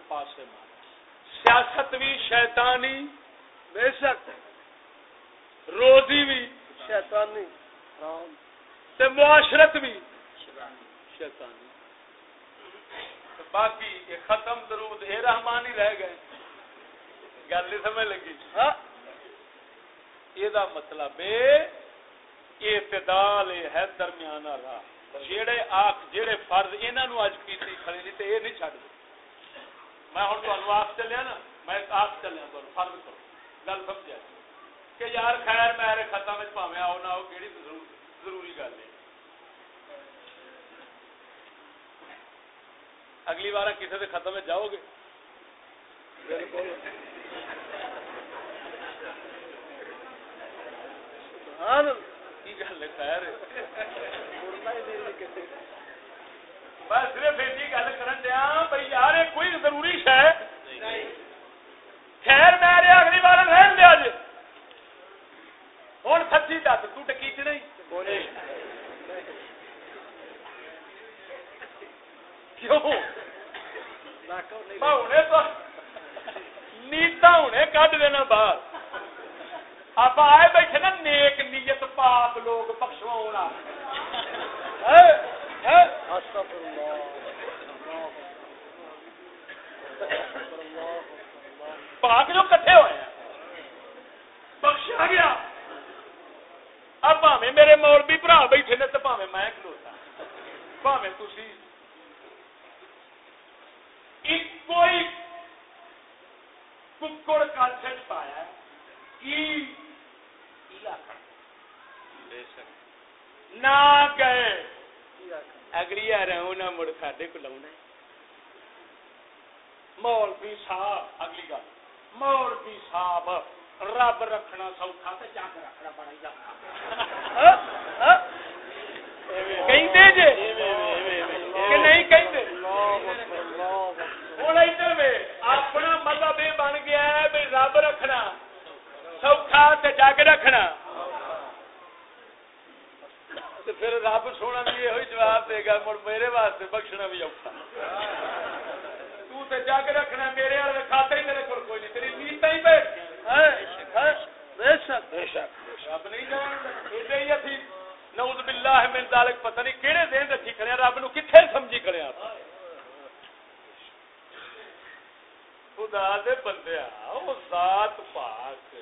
B: شیطانی
D: بے شک
B: روزی بھی
D: شیطانی
B: تے معاشرت بھی۔ شیطانی باقی یہ ختم درود اے رحمان ہی رہ گئے۔ گل نہیں سمجھ لگی؟
D: ہاں؟
B: یہ مطلب اعتدال ہے درمیان راہ۔ جڑے آخ جڑے فرض انہاں نو اج کیتی کھڑے نہیں تے اے نہیں چھڈ میں ہن تانوں آخ چلیا نا میں آخ چلیا تانوں فرض کرو گل سمجھا۔ کہ یار خیر میرے ختم وچ پاویں آؤ نہ آؤ کیڑی ضروری گل ہے۔ اگلی بار کسی کے ختم میں جاؤ گے؟ ہاں، کی گل خیر؟ میں صرف ایسی گل کر دیا بھائی یار کوئی ضروری شہ خیر میں اگلی بار رہن دیا جی ہوں سچی دس تو ٹکیچ نہیں نیتا ہونے کھ دینا باہر آپ آئے بیٹھے نا نیک نیت پاپ لوگ بخشوا پاک جو کٹھے ہوئے ہیں۔ بخشا گیا۔ اب پاوے میرے مول بھی برا بیٹھے نے تو پاوے میں کھلوتا۔ پاوے تھی کوئی ککڑ پایا نہ گئے۔ اگلی آ رہے نہ مڑ ساڈے کو لاؤنا مول بھی صاحب اگلی گل۔ مول بھی صاحب، رب رکھنا سوکھا تو جگ رکھنا بڑا ہی کہندے جے؟ کہ نہیں کہیں ہوں ادھر اپنا مطلب یہ بن گیا ہے بھی رب رکھنا۔ سوکھا تے جگ رکھنا۔ تے پھر رب سونا بھی یہ جواب دے گا، مڑ میرے واسطے بخشنا بھی اوکھا۔ تو تے جگ رکھنا میرے والے کھاتے ہی میرے نوز باللہ من ذالک پتہ نہیں کہڑے دین رکھی کھڑے رب نو کتنے سمجھی کھڑے آپ خدا دے بندے او ذات پاک۔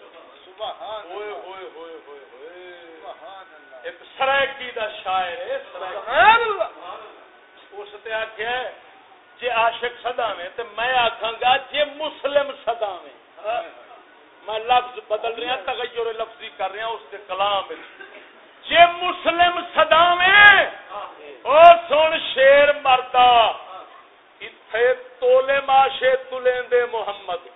B: سبحان ہوئے ہوئے ہوئے ہوئے ہوئے ایک سرائکی دا شاعر ہے سبحان اللہ۔ اس تے آکھیا ہے جے عاشق صدا میں تے میں آکھاں گا جے صدا میں میں لفظ بدل رہا تغیر لفظی کر رہا اس کے کلام جے مسلم صدا میں او سن شیر مردا اتھے تولے ماشے تلیں دے محمد۔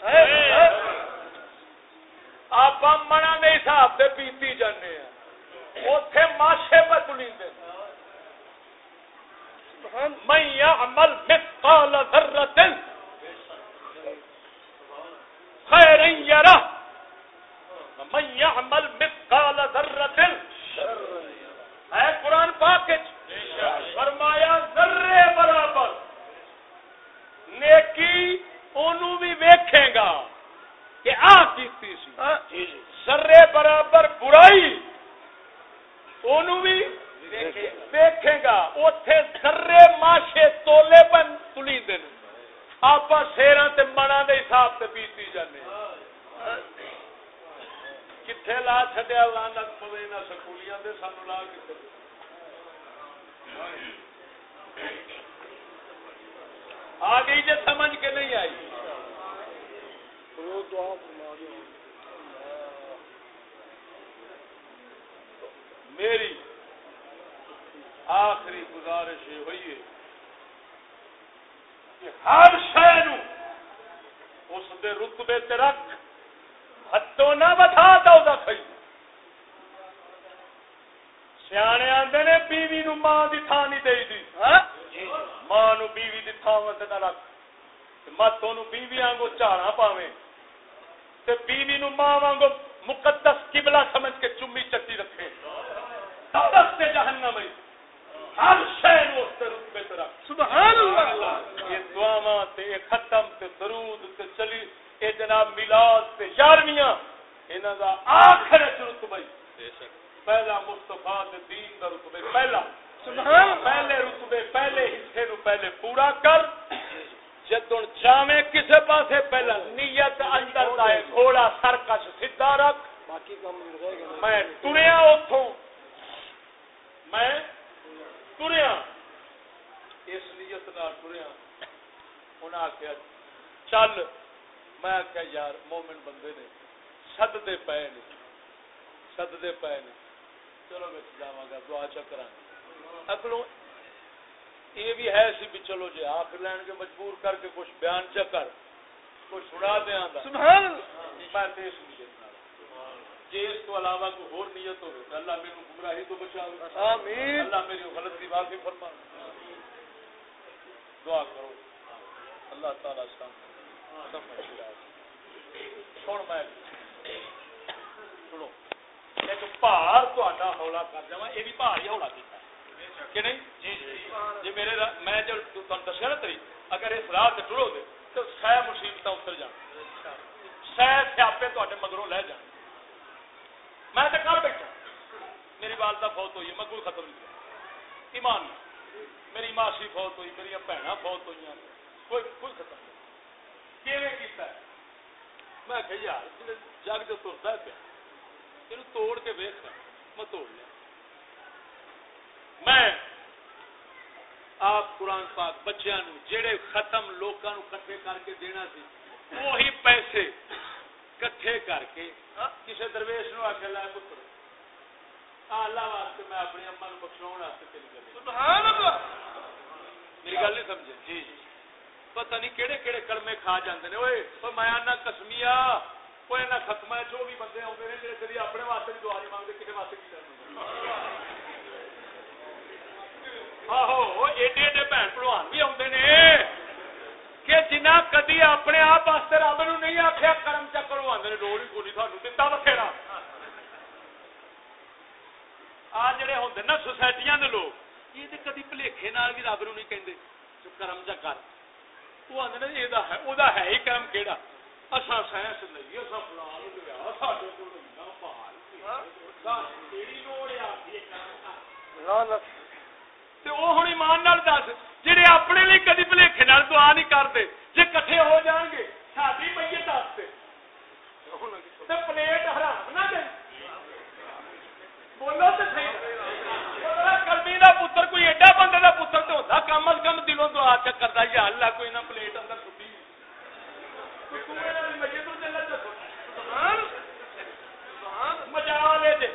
B: آپ منا دے حساب سے پیتی جانے ہیں۔ اوتھے ماشے پہ تلیں دے۔ من يعمل مثقال ذرة خيرا يره من يعمل مثقال ذرة. ہے قرآن پاک فرمایا ذرے برابر. نیکی اونوں بھی ویکھے گا کہ آ کیتی سی۔ ذرے برابر برائی اونوں بھی ویکھے گا۔ اوتھے ذرے ماشے تولے پن تلی دین۔ آپ سیراں تے منا دے حساب تے پیتی جانے کتنے لا چڈیا لانت پوے نہ سکولیاں دے سانو لا کتنے آ گئی جی سمجھ کے نہیں آئی میری آخری گزارش یہ ہوئی ہے ہر شہر اس دے رتبے تے رکھ۔ ہتھوں نہ بتا دو کھائی۔ سیانے نے بیوی نو ماں دی تھان نہیں دے دی۔ ماں نو بیوی دی تھان نہ رکھ۔ مت بیوی آنگو چاڑا پاوے تے بیوی نو ماں وانگو مقدس قبلہ سمجھ کے چمی چٹی رکھے دستے جہنم ہر شہر اس رتبے طرح سبحان اللہ۔ یہ دعوا تے ختم تے درود تے چلی۔ اے جناب میلاد تے یارویاں انہاں دا آخر رتبہ پہلا مصطفیٰ دے دین دا رتبہ پہلا۔ سبحان پہلے رتبے پہلے حصے نو پہلے پورا کر۔ جدوں جاویں کسے پاسے پہلا نیت اندر دا گھوڑا سرکش سیدھا رکھ۔ باقی کام میں ٹریا اوتھوں۔ میں ٹریا۔ اس نیت نال ٹریا۔ انہاں آخیا چل۔ میں آخیا یار مومن بندے نے سدتے پے نے۔ سدتے پے نے۔ چلو میں جاواں گا دعا چکر اگلوں یہ بھی ہے سی بھی چلو جی آخر لین کے مجبور کر کے کچھ بیان چکر کچھ سنا دیا میں جی اس کو علاوہ کوئی ہور نیت ہو اللہ میرے گمراہی تو بچا اللہ میری معافی فرما دعا کرو۔ اللہ تعالی سن میں۔ سنو۔ ایک پہاڑ تا ہولا کر جا یہ بھی پہاڑ ہی ہولا کہ نہیں؟ جی جی۔ جی میرے میں جو دسیا نا تری اگر اس راہ سے ٹرو گے تو سہ مصیبت اتر جان۔ سہ سیاپے تے مگروں لے جان۔ میں تو کر بیٹھا؟ میری والدہ فوت ہوئی میں کوئی ختم نہیں کیا ایمان میری ماسی فوت ہوئی، میری بھن فوت ہوئی کوئی کوئی ختم نہیں کیتا ہے؟ میں کہ یار جگ جو ترتا ہے پیا یہ توڑ کے ویخ میں توڑ لیا۔ میں آپ قرآن پاک بچیا جڑے ختم لوگوں کٹھے کر کے دینا سی، وہی پیسے کٹھے کر کے کسی درویش نو آخر لایا پتر اللہ واسطے میں اپنی اما نو بخشاؤ واسطے تیری گل میری گل نہیں سمجھے جی جی پتہ نہیں کہڑے کہڑے کلمے کھا جاندے نے اوئے میں آنا کسمیا کوئی نہ ختم جو بھی بندے آتے ہیں جی کدی اپنے واسطے دعا نہیں مانگتے کسی واسطے کی کرنا آہو ایڈے ایڈے بھن پڑوان بھی آتے نے کہ جنہ کدی اپنے آپ واسطے رب نو نہیں آخیا کرم چکر ہیں ڈول ہی گولی تھانوں دتا بخیرا آ جڑے ہوں نا سوسائٹیاں دے لوگ یہ کدی بھلےکھے بھی رب نو نہیں کہتے کرم چکر وہ آدھے نا یہ ہے ہی کرم کہڑا اصا سائنس نہیں اصا فلان لیا ساڈے کو پہاڑ ہوں ایمان دس جہے اپنے لیے کدی بلےکھے دعا نہیں کرتے جی کٹھے ہو جان گے ساری میت پلیٹ حرام نہ دے۔ بولو تو کلمی کا پتر، کوئی ایڈا بندے کا پتر تو ہوتا کم از کم دلوں دعا چک کرتا یا اللہ کوئی نہ پلیٹ اندر چھٹی مجا لے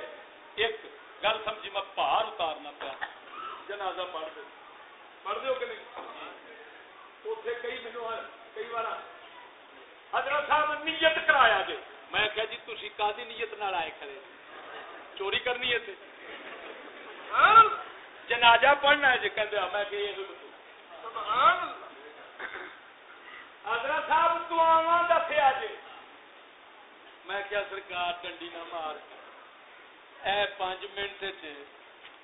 B: ایک گل سمجھی میں پار اتارنا پیا جنازہ پڑھ دو پڑھ دو کہ نہیں اتنے کئی مینو کئی بار حضرت صاحب نیت کرایا جی میں کہا جی تھی کا نیت نال آئے کھڑے چوری کرنی ہے جنازہ پڑھنا ہے جی کہ میں کہ حضرت صاحب دعوا دسیا جی میں کیا سرکار ڈنڈی نہ مار اے پانچ منٹ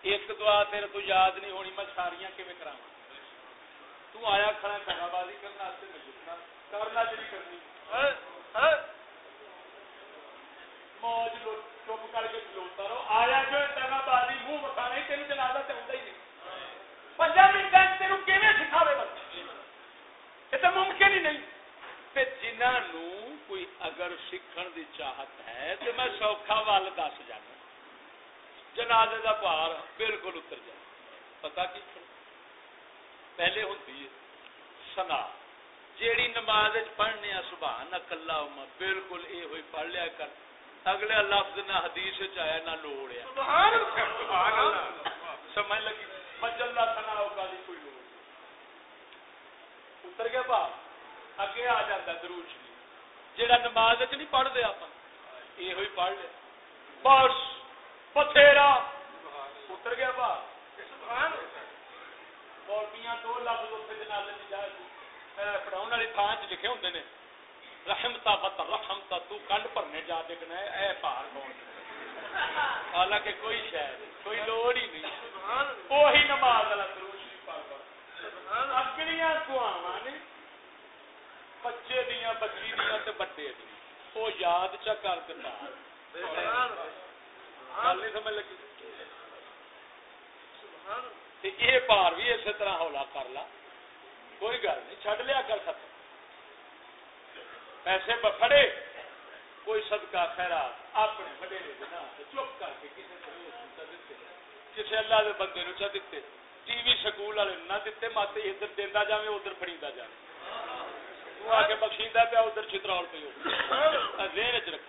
B: ایک دعا تیرے تو یاد نہیں ہونی میں ساریا کیون کرا تو آیا کھڑا دگا بازی کرنا کرنا جی کرنی۔ موج چپ کر کے کھلوتا رہو۔ آیا جو دگا بازی منہ بکھا نہیں تین جنازہ تو ہوتا ہی نہیں۔ پنجا منٹ تین کیون سکھاوے یہ تو ممکن ہی نہیں۔ جنہوں کوئی اگر سیکھن دی چاہت ہے تو میں سوکھا وال دس جانا۔ جنازے کا پہاڑ بالکل پتا کی پہلے ہوتی ہے سنا جیڑی نماز پڑھنے سبحان کلا بالکل یہ ہوئی پڑھ لیا کر اگلے لفظ نہ حدیث آیا نہ لوڑیا سمجھ لگی مجلہ سنا ہوگا کوئی لوڑ اتر گیا پا اگے آ جاتا دروش جہاں نماز نہیں پڑھتے آپ یہ ہوئی پڑھ لیا بس پتھیرا اتر گیا با دو لفظ اتنے جنازے کی جائے پڑھاؤ والی تھان چ لکھے ہوتے ہیں رحمتا بت رحمتا تو کنڈ بھرنے جا دیکھنا ہے اے پار کون حالانکہ کوئی شاید کوئی لوڑ ہی نہیں۔ وہی نماز والا اگلیاں دعوا نے بچے دیا بچی دیا بڑے دیا وہ یاد چا کر دیتا سمجھ لگی؟ یہ پار بھی اسی طرح ہولا کر لا۔ کوئی گل نہیں چڈ لیا کر سکتا۔ پیسے پڑے کوئی صدقہ خیرات اپنے وڈیرے بنا چپ کر کے کسی کسی اللہ کے بندے نو چا دیتے ٹی وی سکول والے نہ دیتے مت ادھر دینا جائے ادھر فری جائے تو آ کے بخشیدہ پیا، ادھر چترول پہ ہو۔ ذہن چ رکھ۔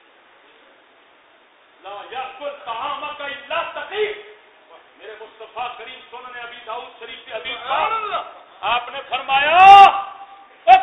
B: لا یاکل طعامک الا تقی میرے مصطفیٰ کریم سنن ابی داؤد شریف کے حدیث آپ نے فرمایا